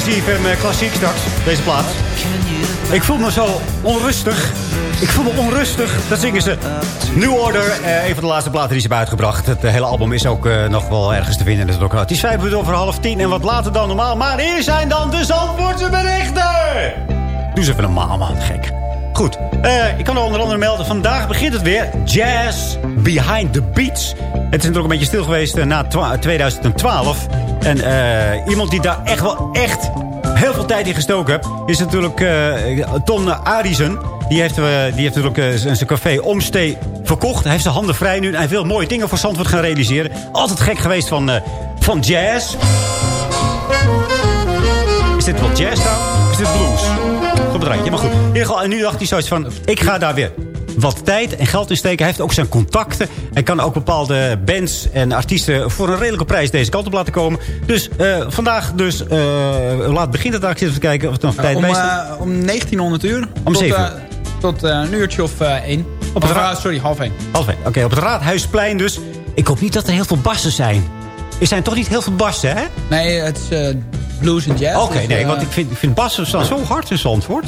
de ZFM eh, Klassiek straks, deze plaat. Ik voel me zo onrustig. Ik voel me onrustig. Dat zingen ze. New Order, eh, een van de laatste platen die ze hebben uitgebracht. Het eh, hele album is ook eh, nog wel ergens te vinden. Dat ook, het is vijf minuten over half tien en wat later dan normaal. Maar hier zijn dan de Zandvoortse berichten. Doe ze even normaal, man. Gek. Goed, eh, ik kan er onder andere melden. Vandaag begint het weer. Jazz Behind the Beats. Het is natuurlijk een beetje stil geweest eh, na twa- 2012. En eh, iemand die daar echt wel echt heel veel tijd in gestoken heeft... is natuurlijk Ton Arisen. Die heeft, die heeft natuurlijk zijn café Omstee verkocht. Hij heeft zijn handen vrij nu. En hij wil mooie dingen voor Zandvoort gaan realiseren. Altijd gek geweest van, van jazz. Is dit wel jazz nou? Is dit blues? Goed bedraadje, maar goed. In ieder geval, en nu dacht hij zoiets van... Ik ga daar weer wat tijd en geld in steken. Hij heeft ook zijn contacten. Hij kan ook bepaalde bands en artiesten voor een redelijke prijs deze kant op laten komen. Dus eh, vandaag dus, uh, laat begint het eigenlijk even kijken of het nog tijd om, bij uh, om 1900 uur. Om tot, 7 uh, tot een uurtje of één. Op het raad... sorry, half één. Half één, oké. Okay, op het Raadhuisplein dus. Ik hoop niet dat er heel veel bassen zijn. Er zijn toch niet heel veel bassen, hè? Nee, het is blues en jazz. Oké, okay, dus, nee, want ik vind, ik vind bassen staan zo hard in Zandvoort.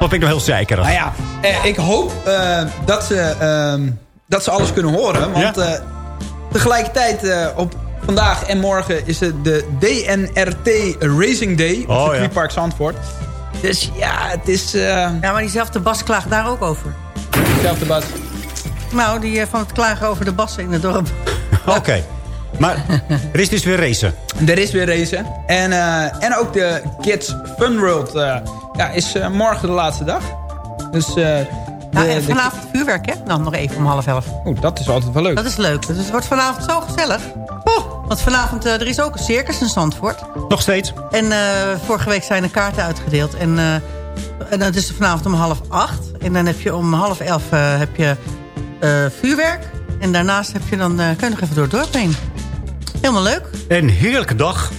Of ben ik nog heel zeker? Nou ja, eh, ik hoop uh, dat, ze, uh, dat ze alles kunnen horen. Want ja? uh, tegelijkertijd op vandaag en morgen is het de DNRT Racing Day. Op oh, het ja. Zandvoort. Dus ja, het is... Ja, maar diezelfde Bas klaagt daar ook over. Diezelfde Bas? Nou, die van het klagen over de bassen in het dorp. Oké. Okay. Maar er is dus weer racen. Er is weer racen. En, uh, en ook de Kids Fun World uh, ja, is uh, morgen de laatste dag. Dus, de, nou, en vanavond vuurwerk, hè? Dan nog even om half elf. Oeh, dat is altijd wel leuk. Dat is leuk. Dus het wordt vanavond zo gezellig. Oh, want vanavond, er is ook een circus in Zandvoort. Nog steeds. En vorige week zijn er kaarten uitgedeeld. En, en dat is vanavond om half acht. En dan heb je om half elf heb je, vuurwerk. En daarnaast heb je dan, kan je nog even door het dorp heen. Helemaal leuk. Een heerlijke dag.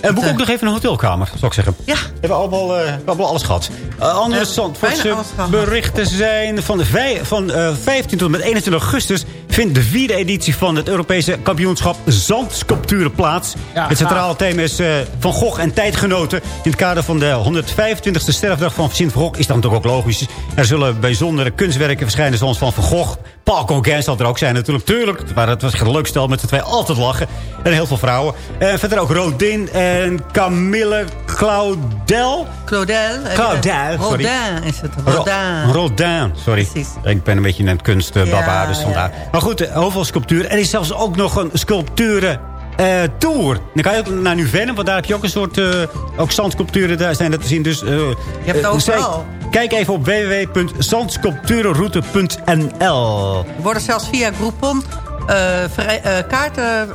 En boek ook nog even een hotelkamer, zou ik zeggen. Ja. We hebben allemaal, uh, we hebben alles gehad. Uh, andere Zandvoortse berichten zijn van, de van uh, 15 tot en met 21 augustus... vindt de vierde editie van het Europese kampioenschap Zandsculpturen plaats. Ja, het centrale thema is Van Gogh en tijdgenoten. In het kader van de 125e sterfdag van Vincent van Gogh is dat natuurlijk ook logisch. Er zullen bijzondere kunstwerken verschijnen zoals van Van Gogh. Paul Gauguin zal er ook zijn natuurlijk. Tuurlijk, maar het was een leuk stel met z'n twee altijd lachen. En heel veel vrouwen. En verder ook Rodin en Camille Claudel. Claudel. Claudel, sorry. Rodin is het. Rodin. Rodin, sorry. Precies. Ik ben een beetje een kunstbaba, ja, dus vandaar. Ja. Maar goed, heel veel sculptuur. Er is zelfs ook nog een sculpturen... Uh, tour. Dan kan je ook naar Nuvenne, want daar heb je ook een soort... Uh, ook zandsculpturen, daar zijn dat te zien. Dus, uh, je hebt het overal. Kijk even op www.zandsculpturenroute.nl Er worden zelfs via Groupon vrij, kaarten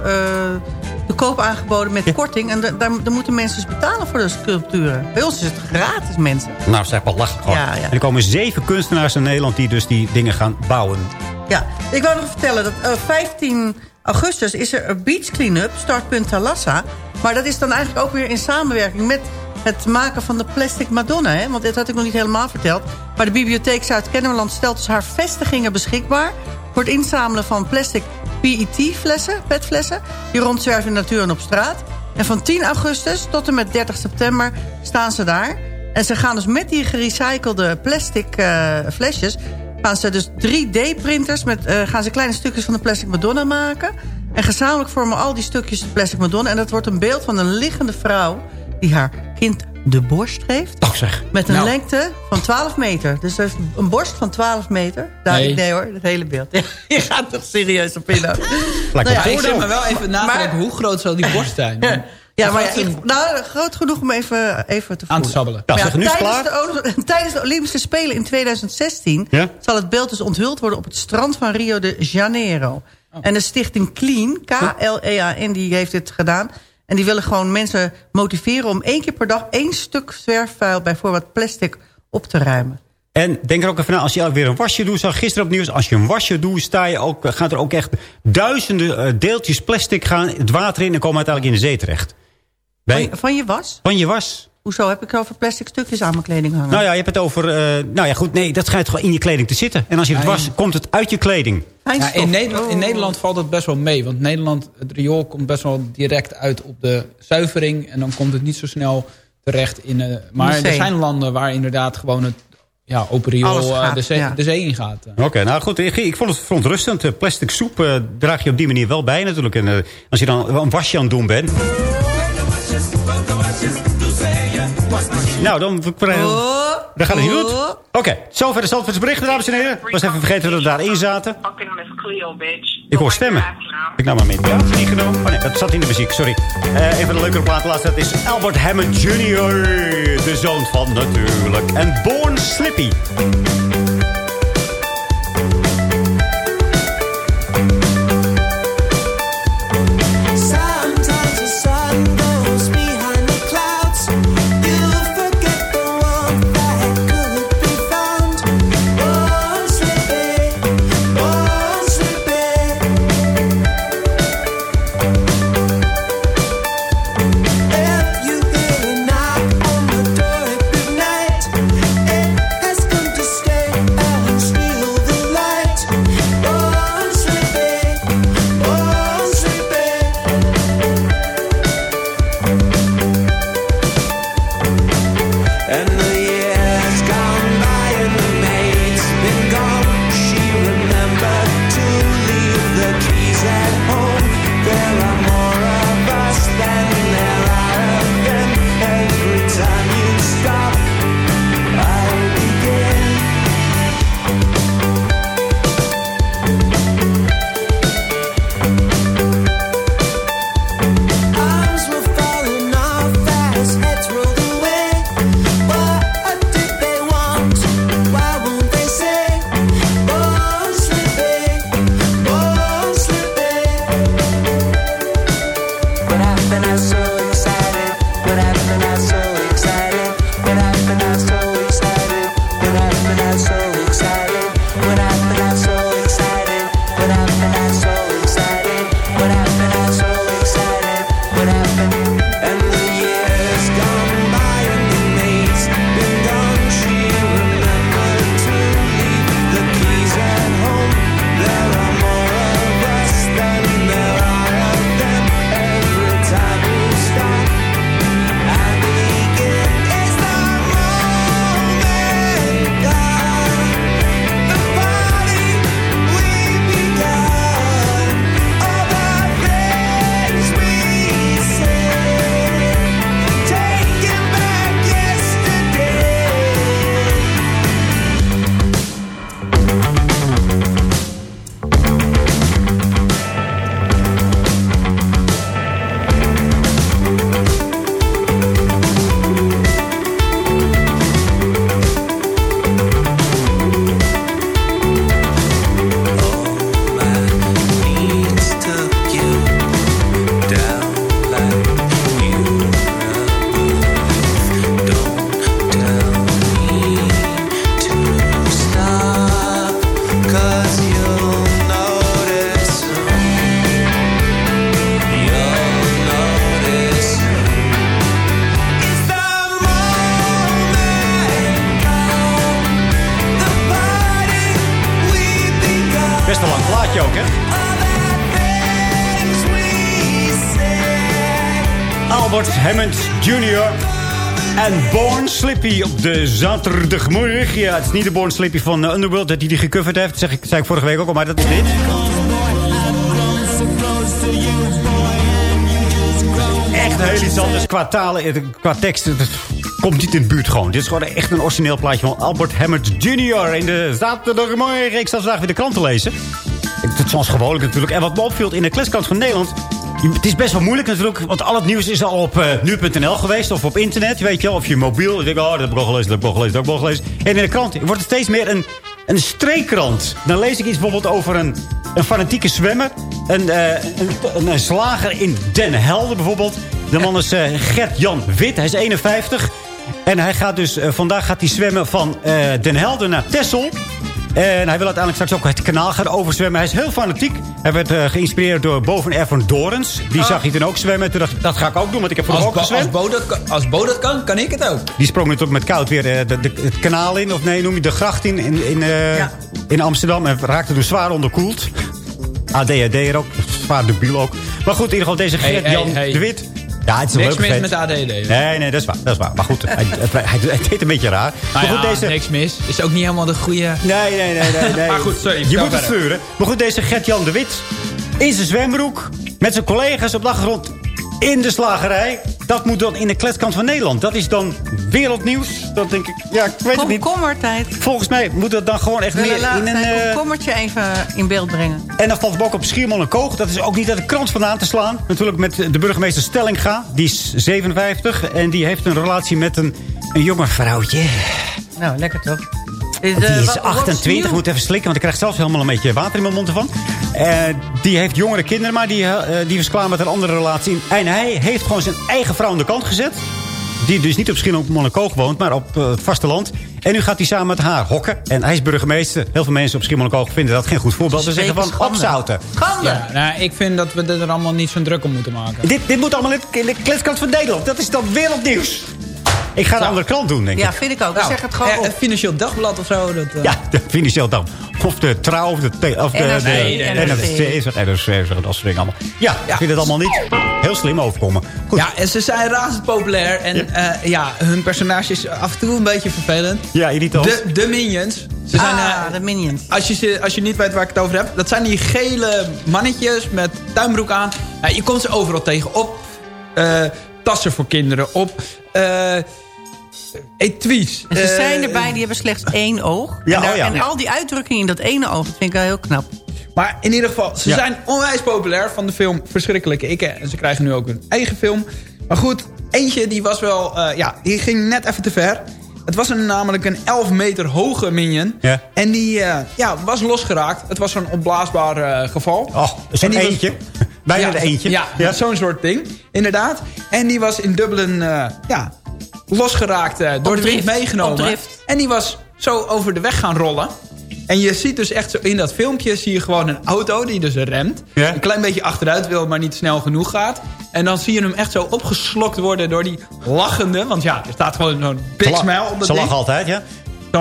te koop aangeboden met korting. En daar, daar moeten mensen dus betalen voor de sculpturen. Bij ons is het gratis, mensen. Nou, zeg maar lachen gewoon. Ja, ja. En er komen zeven kunstenaars in Nederland die dus die dingen gaan bouwen. Ja, ik wou nog vertellen dat 15 augustus is er een beach clean-up, startpunt Talassa. Maar dat is dan eigenlijk ook weer in samenwerking met het maken van de plastic Madonna. Hè? Want dit had ik nog niet helemaal verteld. Maar de Bibliotheek Zuid-Kennemerland stelt dus haar vestigingen beschikbaar... voor het inzamelen van plastic PET-flessen, petflessen... die rondzwerven in de natuur en op straat. En van 10 augustus tot en met 30 september staan ze daar. En ze gaan dus met die gerecyclede plastic uh, flesjes... gaan ze dus 3D-printers... met uh, gaan ze kleine stukjes van de plastic Madonna maken... En gezamenlijk vormen al die stukjes de plastic Madonna... en dat wordt een beeld van een liggende vrouw... die haar kind de borst geeft. Toch zeg. Met een nou. lengte van 12 meter. Dus heeft een borst van 12 meter. Nou, nee. nee hoor, het hele beeld. Je gaat toch serieus op in. nou, ja, ik zit me wel even na te denken, hoe groot zal die borst zijn? Ja, maar ja, nou, groot genoeg om even, even te voelen. Aan te sabbelen. Ja, nu tijdens, klaar. De, tijdens de Olympische Spelen in 2016... Ja? zal het beeld dus onthuld worden op het strand van Rio de Janeiro. Oh. En de stichting Clean, K-L-E-A-N, die heeft dit gedaan... En die willen gewoon mensen motiveren om één keer per dag... één stuk zwerfvuil, bijvoorbeeld plastic, op te ruimen. En denk er ook even na, als je weer een wasje doet... zag gisteren op nieuws, als je een wasje doet... Sta je ook, gaat er ook echt duizenden deeltjes plastic gaan het water in... en komen uiteindelijk in de zee terecht. Van, je, van je was? Van je was. Hoezo heb ik over plastic stukjes aan mijn kleding hangen? Nou ja, je hebt het over... Uh, nou ja, goed, nee, dat schijnt gewoon in je kleding te zitten. En als je het Ja, was, ja. komt het uit je kleding. Ja, in, Nederland, in Nederland valt het best wel mee. Want Nederland, het riool komt best wel direct uit op de zuivering. En dan komt het niet zo snel terecht in... Uh, maar er zijn landen waar inderdaad gewoon het ja, open riool uh, gaat, de, zee, ja. de zee ingaat. Oké, nou goed, ik, ik vond het verontrustend. Eh, Plastic soep eh, draag je op die manier wel bij natuurlijk. En eh, als je dan een wasje aan het doen bent... Nou, dan, dan gaat het niet goed. Oké, zover de Zandvoortse berichten, dames en heren. Ik was even vergeten dat we daarin zaten. Ik hoor stemmen. Ik nou maar mee niet genomen? Oh nee, dat zat in de muziek, sorry. Uh, een van de leukere platen laatst, dat is Albert Hammond Jr. De zoon van natuurlijk. En Born Slippy. Slippy op de zaterdagmorgen. Ja, het is niet de Born Slippy van eh, Underworld dat hij die gecoverd heeft. Dat zeg ik, zei ik vorige week ook al, maar dat is dit. Echt heel iets anders qua talen, eh, qua teksten. Het komt niet in de buurt gewoon. Dit is gewoon echt een origineel plaatje van Albert Hammond Jr. in de zaterdagmorgen. Ik zal vandaag weer de krant te lezen. Het is zoals gewoonlijk natuurlijk. En wat me opviel in de klaskant van Nederland... Het is best wel moeilijk natuurlijk, want al het nieuws is al op eh, nu.nl geweest of op internet. Weet je wel, of je mobiel. Ik denk, dat heb ik al gelezen, dat heb ik al gelezen, dat heb ik al gelezen. En in de krant wordt het steeds meer een, een streekkrant. Dan lees ik iets bijvoorbeeld over een, een fanatieke zwemmer. Een, eh, een, een, slager in Den Helder bijvoorbeeld. De man is uh, Gert-Jan Wit, hij is 51. En hij gaat dus, vandaag gaat hij zwemmen van Den Helder naar Texel. En hij wil uiteindelijk straks ook het kanaal gaan overzwemmen. Hij is heel fanatiek. Hij werd uh, geïnspireerd door Boven Ervan Dorens. Die zag hij toen ook zwemmen. Toen dacht ik, dat ga ik ook doen, want ik heb vroeger ook gezwemd. Als Bo, dat, kan, als Bo dat kan, kan ik het ook. Die sprong natuurlijk met koud weer de, de, het kanaal in. Of nee, noem je de gracht in, in, in, uh, ja. in Amsterdam. En raakte toen zwaar onderkoeld. ADHD er ook. Zwaar debiel ook. Maar goed, in ieder geval deze Gert-Jan hey, hey, hey. de Wit. Ja, het is niks leuk mis met ADD. Nee, nee, dat is waar. Dat is waar. Maar goed, hij, het, hij, het deed een beetje raar. Nou maar goed, ja, deze... niks mis. Is ook niet helemaal de goede... Nee, nee, nee. nee, nee. maar goed, sorry. Je moet het sturen. Maar goed, deze Gert-Jan de Wit in zijn zwembroek... met zijn collega's op de achtergrond in de slagerij. Dat moet dan in de kletskant van Nederland. Dat is dan wereldnieuws. Dat denk ik, ja, ik weet het niet. Komkommertijd. Volgens mij moet dat dan gewoon echt meer in een... Uh... komkommertje even in beeld brengen. En dan valt het ook op Schiermonnikoog. en Koog. Dat is ook niet uit de krant vandaan te slaan. Natuurlijk met de burgemeester Stellinga. Die is 57 en die heeft een relatie met een, een jonger vrouwtje. Nou, lekker toch? Is, uh, die is 28, ik moet even slikken, want ik krijg zelfs helemaal een beetje water in mijn mond ervan. Uh, die heeft jongere kinderen, maar die, uh, die was klaar met een andere relatie. En hij heeft gewoon zijn eigen vrouw aan de kant gezet. Die dus niet op Schiermonnikoog woont, maar op het vasteland. En nu gaat hij samen met haar hokken. En hij is burgemeester. Heel veel mensen op Schiermonnikoog vinden dat geen goed voorbeeld. Ze zeggen van opzouten. Ja, nou, ik vind dat we er allemaal niet zo'n druk om moeten maken. Dit, dit moet allemaal in de kletskant van Nederland. Dat is dan wereldnieuws. Ik ga een andere krant doen, denk ik. Ja, vind ik ook. Nou, zeg het gewoon eh, op. Het Financieel Dagblad of zo. Dat, uh... Ja, de Financieel Dagblad. Of de Trouw, of de... Of de, NRC, de, de, NRC. NRC, dat soort dingen allemaal. Ja, ik vind het allemaal niet heel slim overkomen. Goed. Ja, en ze zijn razend populair. En ja, uh, ja hun personage is af en toe een beetje vervelend. Ja, irritant. De, de Minions. Ze zijn, ah, de Minions. Als je, als je niet weet waar ik het over heb. Dat zijn die gele mannetjes met tuinbroek aan. je komt ze overal tegen op. tassen voor kinderen op etuis. En ze zijn erbij, die hebben slechts één oog. Ja, en, daar, oh ja. en al die uitdrukkingen in dat ene oog, dat vind ik wel heel knap. Maar in ieder geval, ze Ja. zijn onwijs populair van de film Verschrikkelijke Ikke. En ze krijgen nu ook hun eigen film. Maar goed, eentje die was wel, eh, ja, die ging net even te ver. Het was een, namelijk een 11 meter hoge minion. Ja. En die eh, ja, was losgeraakt. Het was zo'n opblaasbaar eh, geval. Oh, zo'n was- eentje. Bijna ja, de eentje. Ja, zo'n soort ding. Inderdaad. En die was in Dublin eh, ja, losgeraakt, eh, door Op de wind drift, meegenomen. En die was zo over de weg gaan rollen. En je ziet dus echt zo in dat filmpje zie je gewoon een auto die dus remt. Een klein beetje achteruit wil, maar niet snel genoeg gaat. En dan zie je hem echt zo opgeslokt worden door die lachende... Want ja, er staat gewoon zo'n big Ze smile op dat Ze ding. lachen altijd, ja.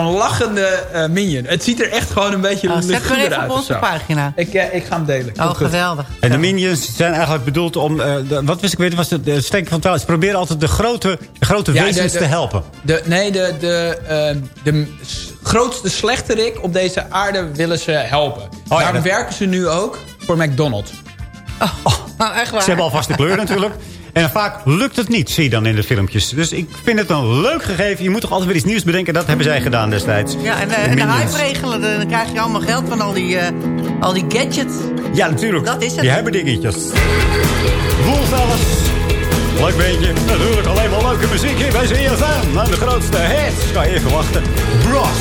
Zo'n lachende eh, minion. Het ziet er echt gewoon een beetje Oh, zet maar even uit. op onze zo. pagina. Ik, eh, ik ga hem delen. Oh, goed. geweldig. En de minions zijn eigenlijk bedoeld om... eh, de- wat wist ik weten, was de, de steek van taal. Ze proberen altijd de grote, de grote Ja, wezens de- te helpen. De, nee, de, de, eh, de grootste slechterik op deze aarde willen ze helpen. Oh Daarom dat- werken ze nu ook voor McDonald's. Nou, echt waar. Ze hebben alvast de kleur natuurlijk. En vaak lukt het niet, zie je dan in de filmpjes. Dus ik vind het een leuk gegeven. Je moet toch altijd weer iets nieuws bedenken. Dat hebben zij gedaan destijds. Ja, en, eh, De en de Minions. hype-regelen, dan krijg je allemaal geld van al die, eh, al die gadgets. Ja, natuurlijk. Dat is het. Die hebben dingetjes. Woolfellas. Leuk beetje. Natuurlijk alleen maar leuke muziek hier bij ZFM. Nou, de grootste hits. Kan je even wachten. Bros.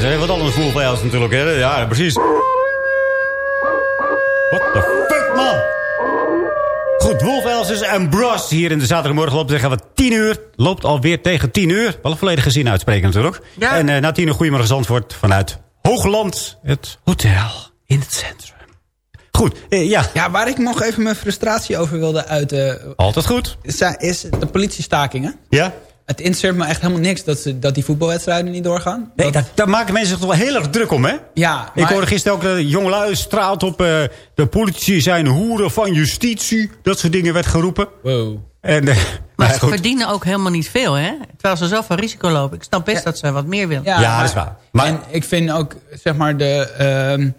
Dat is wat anders Alice natuurlijk. Hè? Ja, precies. What the fuck, man? Goed, Wolf Alice en Bros hier in de zaterdagmorgen loopt zeggen we 10 uur. Loopt alweer tegen 10 uur. Wel een volledige zin uitspreken natuurlijk. Ja. En eh, na 10 uur goedemorgen Zandvoort vanuit Hoogland. Het hotel in het centrum. Goed, eh, ja. Ja, waar ik nog even mijn frustratie over wilde uiten... Altijd goed. Is, is de politiestakingen. Ja? Het interesseert me echt helemaal niks dat, ze, dat die voetbalwedstrijden niet doorgaan. Nee, daar, daar maken mensen zich toch wel heel erg druk om, hè? Ja, Ik hoorde gisteren ook de jongelui straat op... eh, de politie zijn hoeren van justitie. Dat soort dingen werd geroepen. Wow. En, eh, Maar ze goed. verdienen ook helemaal niet veel, hè? Terwijl ze zoveel risico lopen. Ik snap best dat ze wat meer willen. Ja, dat is waar. Maar- en ik vind ook, zeg maar, de... ehm,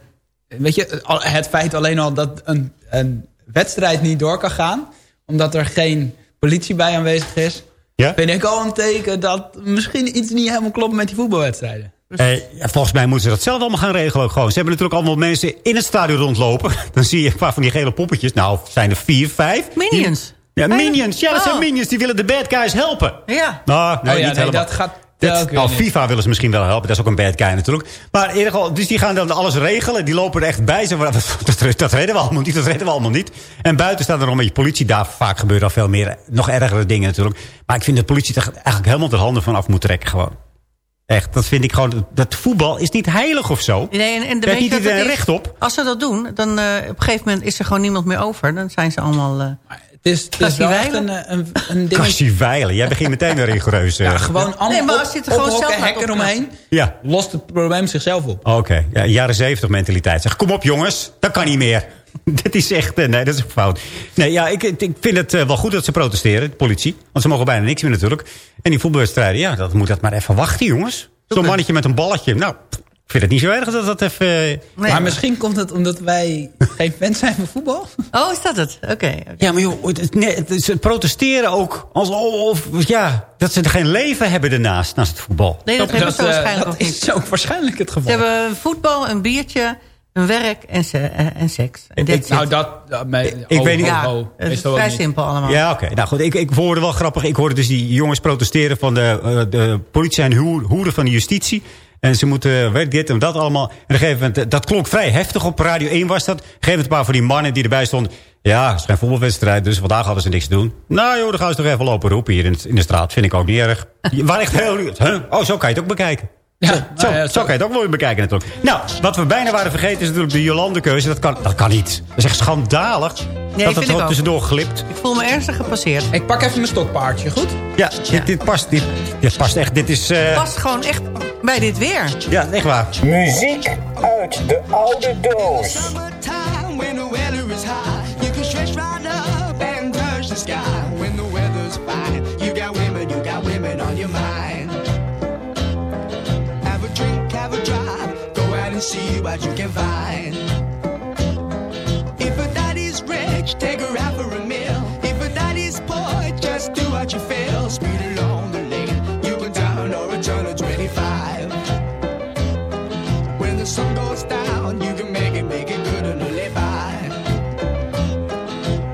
weet je, het feit alleen al dat een, een wedstrijd niet door kan gaan... omdat er geen politie bij aanwezig is... Ja? vind ik al een teken dat misschien iets niet helemaal klopt met die voetbalwedstrijden. Eh, ja, volgens mij moeten ze dat zelf allemaal gaan regelen. Ook gewoon. Ze hebben natuurlijk allemaal mensen in het stadion rondlopen. Dan zie je een paar van die gele poppetjes. Nou, zijn er vier, vijf. Minions. Ja, minions. Ja, dat zijn Oh. minions. Die willen de bad guys helpen. Ja. Nou, nee, Oh ja, niet nee, helemaal. dat gaat Dat- ook weer nou. FIFA willen ze misschien wel helpen. Dat is ook een bad guy natuurlijk. Maar in ieder geval, dus die gaan dan alles regelen. Die lopen er echt bij. Ze, dat, dat, dat redden we allemaal niet. Dat redden we allemaal niet. En buiten staat er nog een beetje politie. Daar vaak gebeuren al veel meer, nog ergere dingen natuurlijk. Maar ik vind dat de politie er eigenlijk helemaal de handen van af moet trekken gewoon. Echt, dat vind ik gewoon... Dat voetbal is niet heilig of zo. Nee, en, en de niet iedereen is? recht op. Als ze dat doen, dan eh, op een gegeven moment is er gewoon niemand meer over. Dan zijn ze allemaal... eh, is, het is wel echt een, een, een ding... Kassie Weilen. Jij begint meteen weer rigoureus. eh. Ja, gewoon allemaal Nee, maar op- als je het er gewoon zelf hekken eromheen... Ja. lost het probleem zichzelf op. Oké, ja, jaren zeventig mentaliteit. Zeg, kom op jongens, dat kan niet meer. Dit is echt, eh, nee, dat is een fout. Nee, ja, ik, ik vind het eh, wel goed dat ze protesteren, de politie. Want ze mogen bijna niks meer natuurlijk. En die voetbalwedstrijden, ja, dat moet dat maar even wachten, jongens. Zo'n mannetje met een balletje. Nou, ik vind het niet zo erg dat dat even... eh, maar misschien komt het omdat wij geen fans zijn van voetbal. Oh, is dat het? Oké. oké. Ja, maar joh, het, nee, het, ze protesteren ook alsof, ja, dat ze er geen leven hebben ernaast, naast het voetbal. Nee, dat, hebben ze eh, waarschijnlijk dat ook niet. is ook waarschijnlijk het Ze geval. hebben voetbal, een biertje, een werk en, se eh, en seks. En that's nou, dat... ik oh, weet niet- oh, ja, oh, het is vrij niet. simpel allemaal. Ja, oké. Nou goed, ik, ik hoorde wel grappig. Ik hoorde dus die jongens protesteren van de, de politie en hoer, hoeren van de justitie. En ze moeten, weet dit en dat allemaal. En op een gegeven moment, eh, dat klonk vrij heftig. Op Radio 1 was dat. Op een gegeven moment een paar van die mannen die erbij stonden. Ja, het is geen voetbalwedstrijd, dus vandaag hadden ze niks te doen. Nou joh, dan gaan ze toch even lopen roepen hier in, het- in de straat. Vind ik ook niet erg. Waren echt heel... Huh? Oh, zo kan je het ook bekijken. Ja, zo, nou ja, zo kan je het ook wel bekijken natuurlijk. Nou, wat we bijna waren vergeten is natuurlijk de Jolande-keuze. Dat kan, dat kan niet. Dat is echt schandalig. dat vind het er tussendoor glipt. Ik voel me ernstig gepasseerd. Ik pak even mijn stokpaardje, goed? Ja, Dit, dit past. Dit, dit past echt. Dit is... eh, Past gewoon echt bij dit weer. ja, echt waar. Muziek uit de oude doos. When the weather's fine, you got women, you got women on your mind. See what you can find. If a daddy's rich, take her out for a meal. If a daddy's poor, just do what you feel. Speed along the lane, you can down or a turn of 25. When the sun goes down, you can make it, make it good and live by.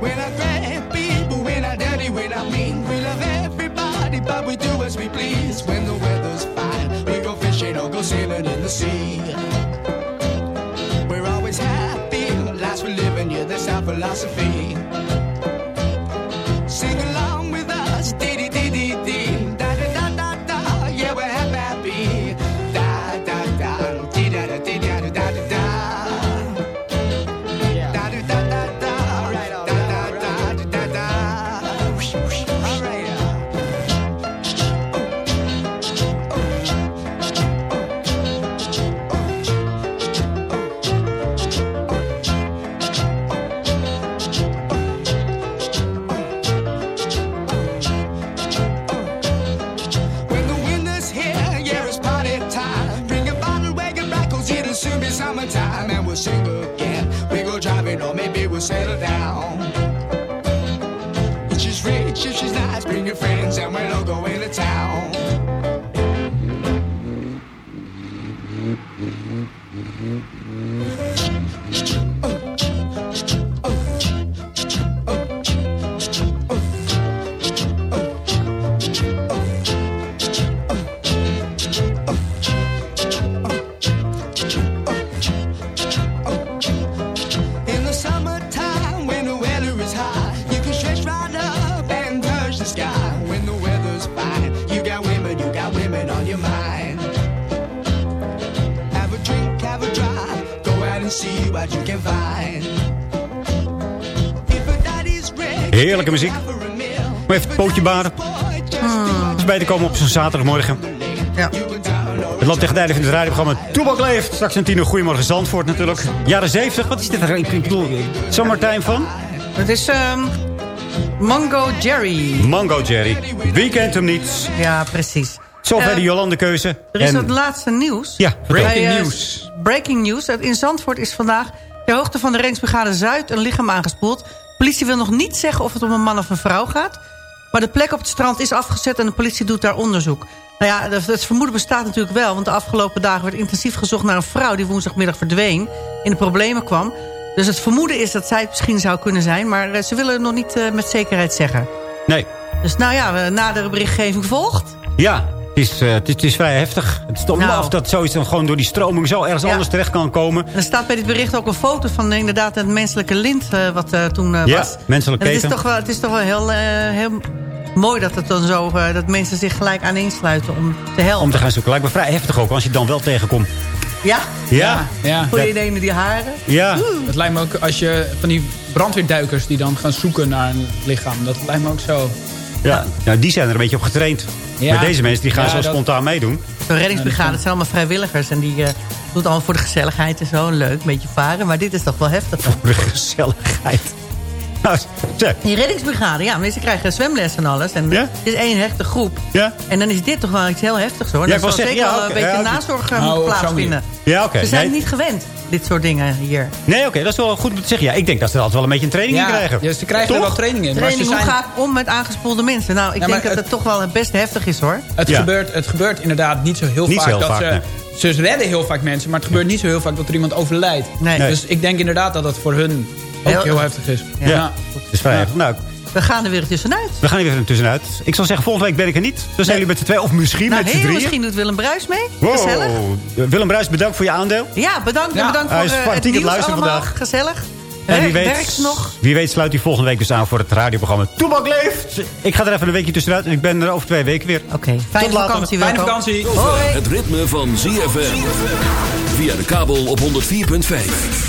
When I grab people, when I dirty, when I mean, we love everybody, but we do as we please. When the weather's fine, we go fishing or go sailing in the sea. Philosophy. Muziek. Moet even het pootje baren. Is bij te komen op zo'n zaterdagmorgen. Ja. Het land tegen tijden van het radioprogramma Toebak leeft. Straks een tien uur Goedemorgen Zandvoort natuurlijk. Jaren 70, wat is dit? Ik ik bedoel, van? Het is ehm, Mango Jerry. Mango Jerry. Wie kent hem niet? Ja, precies. Zover Eh, de Jolande keuze. Er is En- het laatste nieuws. Ja, Breaking Bij, eh, news. Breaking news. In Zandvoort is vandaag ter hoogte van de Reddingsbrigade Zuid een lichaam aangespoeld. Politie wil nog niet zeggen of het om een man of een vrouw gaat. Maar de plek op het strand is afgezet en de politie doet daar onderzoek. Nou ja, het vermoeden bestaat natuurlijk wel. Want de afgelopen dagen werd intensief gezocht naar een vrouw... die woensdagmiddag verdween, in de problemen kwam. Dus het vermoeden is dat zij het misschien zou kunnen zijn. Maar eh, ze willen het nog niet eh, met zekerheid zeggen. Nee. Dus nou ja, nadere berichtgeving volgt. Ja, is, eh, het, is, het is vrij heftig. Het is toch Nou. maf dat zoiets dan gewoon door die stroming zo ergens Ja. anders terecht kan komen. En er staat bij dit bericht ook een foto van inderdaad het menselijke lint eh, wat eh, toen eh, Ja, was. menselijke En het is keten. toch wel, het is toch wel heel, heel mooi dat het dan zo eh, dat mensen zich gelijk aaneensluiten om te helpen. Om te gaan zoeken. Lijkt me vrij heftig ook als je het dan wel tegenkomt. Ja? Ja. Ja. Voor je ene die haren. Ja. Het lijkt me ook als je van die brandweerduikers die dan gaan zoeken naar een lichaam. Dat lijkt me ook zo. Ja. Nou, die zijn er een beetje op getraind. Ja. Maar deze mensen die gaan Ja, zo dat- spontaan meedoen. Zo'n reddingsbrigade, het zijn allemaal vrijwilligers. En die doen het allemaal voor de gezelligheid en zo. Leuk, een beetje varen. Maar dit is toch wel heftig. Voor de gezelligheid. Nou, zeg. Die reddingsbrigade, ja, mensen krijgen zwemles en alles. En Ja? het is één hechte groep. Ja? En dan is dit toch wel iets heel heftigs hoor. Ja, Er wou zal zeker ja, wel een beetje nazorg Nou, moeten plaatsvinden. Ja, oké. Ze zijn Nee. niet gewend, dit soort dingen hier. Nee, oké, dat is wel goed om te zeggen. Ja, ik denk dat ze er altijd wel een beetje een training in krijgen. ja, ze krijgen er Toch? wel training in. Maar ze hoe zijn, ga ik om met aangespoelde mensen? Nou, ik Ja, denk dat het, het- toch wel best heftig is hoor. het, Ja. gebeurt, het gebeurt inderdaad niet zo heel Niet zo vaak. heel dat vaak, ze, ze redden heel vaak mensen, maar het gebeurt niet zo heel vaak dat er iemand overlijdt. Nee. Nee. Dus ik denk inderdaad dat het voor hun ook Heel- heel, heftig is. Ja. Het is vrij heftig. Nou, We gaan er weer tussenuit. we gaan hier even tussenuit. Ik zal zeggen, volgende week ben ik er niet. Dan zijn jullie met z'n twee, of misschien Nou, met z'n drieën. misschien doet Willem Bruis mee. Wow. Gezellig. Willem Bruis, bedankt voor je aandeel. Ja, bedankt, Ja. bedankt voor eh, het nieuws luisteren allemaal. vandaag. Gezellig. En wie weet, nog. wie weet sluit hij volgende week dus aan voor het radioprogramma Toebak Leeft. Ik ga er even een weekje tussenuit en ik ben er over twee weken weer. Oké, fijne vakantie. Fijne vakantie. Hoi. Het ritme van ZFM. Via de kabel op 104.5.